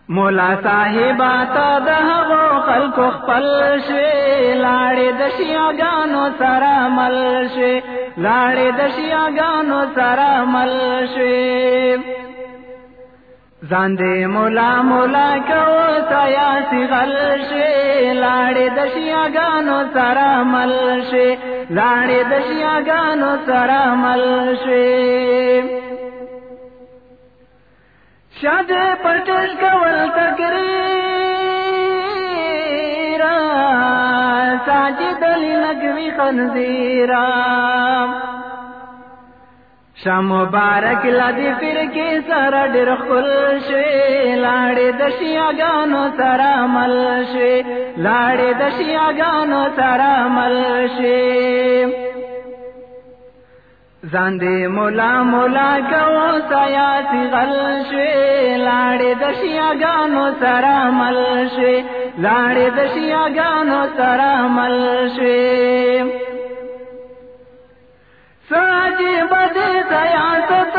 مولا صاحب تا د هغو خلق خپل شي لاړې د شیاګانو سره مل شي لاړې د شیاګانو سره مل شي ځان دې مولا مولا کو سیاسي غل شي لاړې د شیاګانو سره مل شي لاړې د شیاګانو سره مل شي. شاد پټش کول تقریر ساجد لنګوي خنزیرا شام مبارک لدی پھر کی سر ډیر خپل شوی لاړې د شیاګانو سره مل شوی لاړې د شیاګانو سره مل شوی زاندې مولا مولا کو سیا سی غل شوی لاړې د شیاګانو سره مل شوی لاړې د شیاګانو سره مل شوی ساجی بد سیاست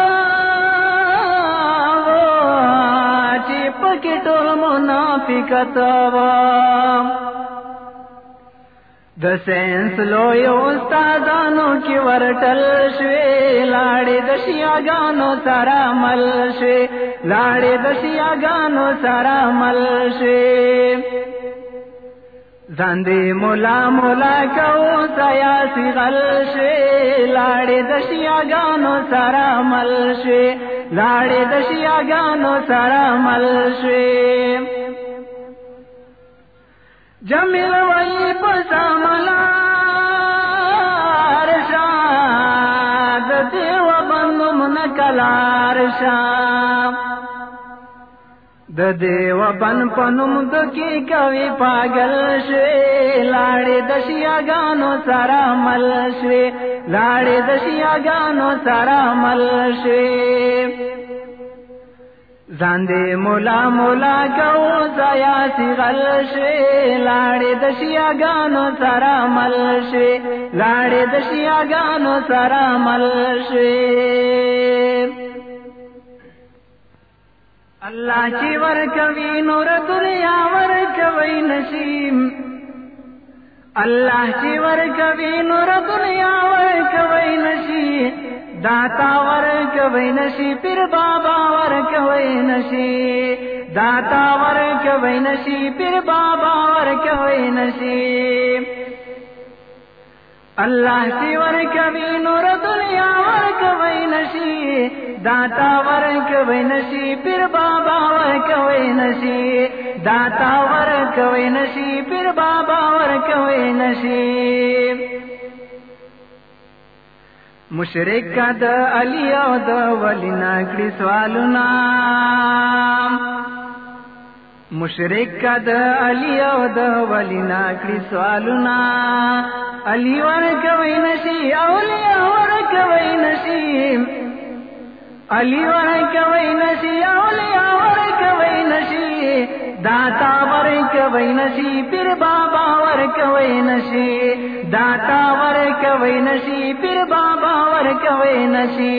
چی پکی ټول منافقت د ساينس لوی استادانو کی ورټل شوي لاړې د شیاګانو سره مل شوي لاړې د شیاګانو سره مل شوي زاندې مولا مولا کو سیاسی غل شي لاړې د شیاګانو سره مل شي لاړې د شیاګانو سره مل شي جمیل وای په ساملا رشاد دیو بندو من کلار شام د دیو بن پنوم د کی کوي پاگل شوی لاړې د شیاګانو سره مل شوی لاړې د شیاګانو سره مل شوی. زاندې مولا مولا کو زیا سی غل شوی لاړې د شیاګانو سره مل شوی لاړې د شیاګانو سره مل شوی اللہ چی ور کوي نور دنیا ور کوي نشیم اللہ چی ور کوي نور دنیا ور کوي نشی داتا ور کوي نشی پیر بابا ور کوي نشی داتا ور کوي نشی پیر بابا ور کوي نشی اللہ چی ور کوي نور دنیا ور کوي نشی داتا ورک وی نشی پیر بابا کوي نشي داتا ور کوي نشي پیر بابا ور کوي نشي مشرک د علی او د ولی نا کړی سوالونه مشرک د علی او د ولی نا کړی سوالونه علی ور کوي نشي اولیاء ور کوي نشي علی ور کوي نشي اولیاء ور کوي نشي داتا ور کوي نشي پیر بابا ور کوي نشي داتا ور کوي نشي پیر بابا ور کوي نشي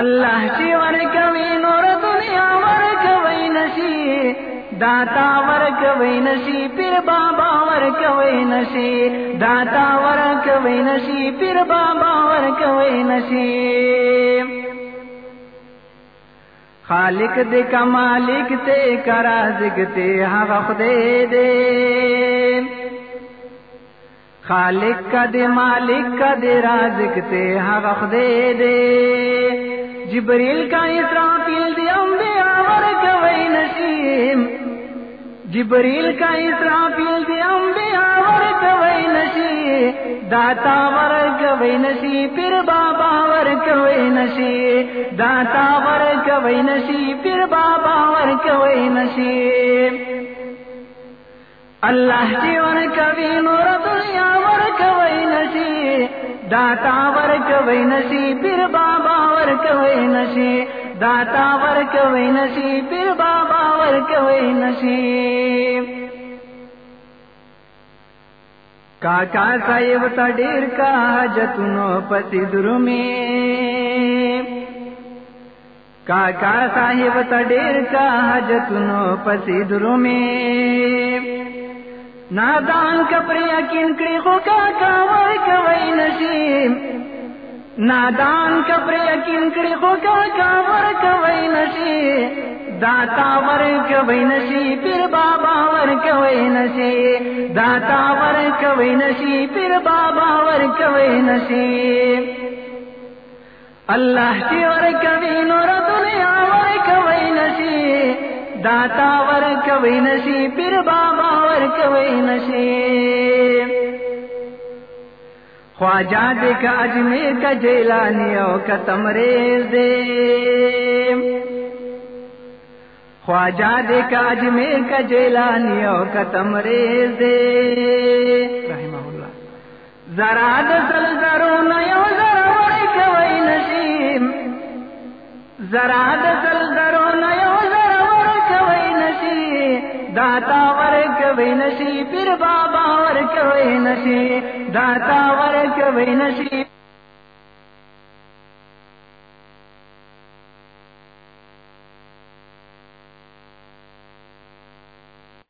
الله چې ور کوي نور دنیا ور کوي نشي داتا ور کوي نشي پیر بابا ور کوي نشي داتا ور کوي نشي پیر بابا ور کوي نشي خالق دې کا مالک ته کرا زګته هغه خدای دې خالق کا دې مالک کا دې رازق ته هغه خدای دې جبريل کا اسرافیل دې انبیاء ور کوي نشیم جبریل کا اسرافیل دی انبیاء ورکوئی نشی داتا ورکوئی نشی پھر بابا ورکوئی نشی داتا ورکوئی نشی پھر بابا ورکوئی نشی اللہ جی ورکوئی نور دنیا ورکوئی نشی داتا ورکوئی نشی پھر بابا ورکوئی نشی داتا ورک وی نشی پھر بابا ورک وی نشی کاکا صاحب تا ډیر کا حاجتونو پسی درمی۔ کاکا صاحب تا ډیر کا حاجتونو پسی درمی۔ نادان کپری یقین کړي خو کاکا ورک وی نشی نادان کپر یقین کړي خو کا کا ورک وای نشي. داتا ورک وای نشي پیر بابا ورک وای نشي. داتا ورک وای نشي پیر بابا ورک وای نشي. اللہ چی ور کوي نور دنیا ور کوي نشي. داتا ور کوي نشي پیر بابا ور کوي نشي خواجہ دے کا اجمیر کا جیلانی او کا تمریز دے خواجہ دے کا اجمیر کا جیلانی او کا تمریز دے رحمہ اللہ۔ ذرا دسل ذرو نیو ذرا وڑی کوئی نشیم۔ ذرا دسل ذرو نیو داتا ور وینسی پیر بابا ور وینسی داتا ور وینسی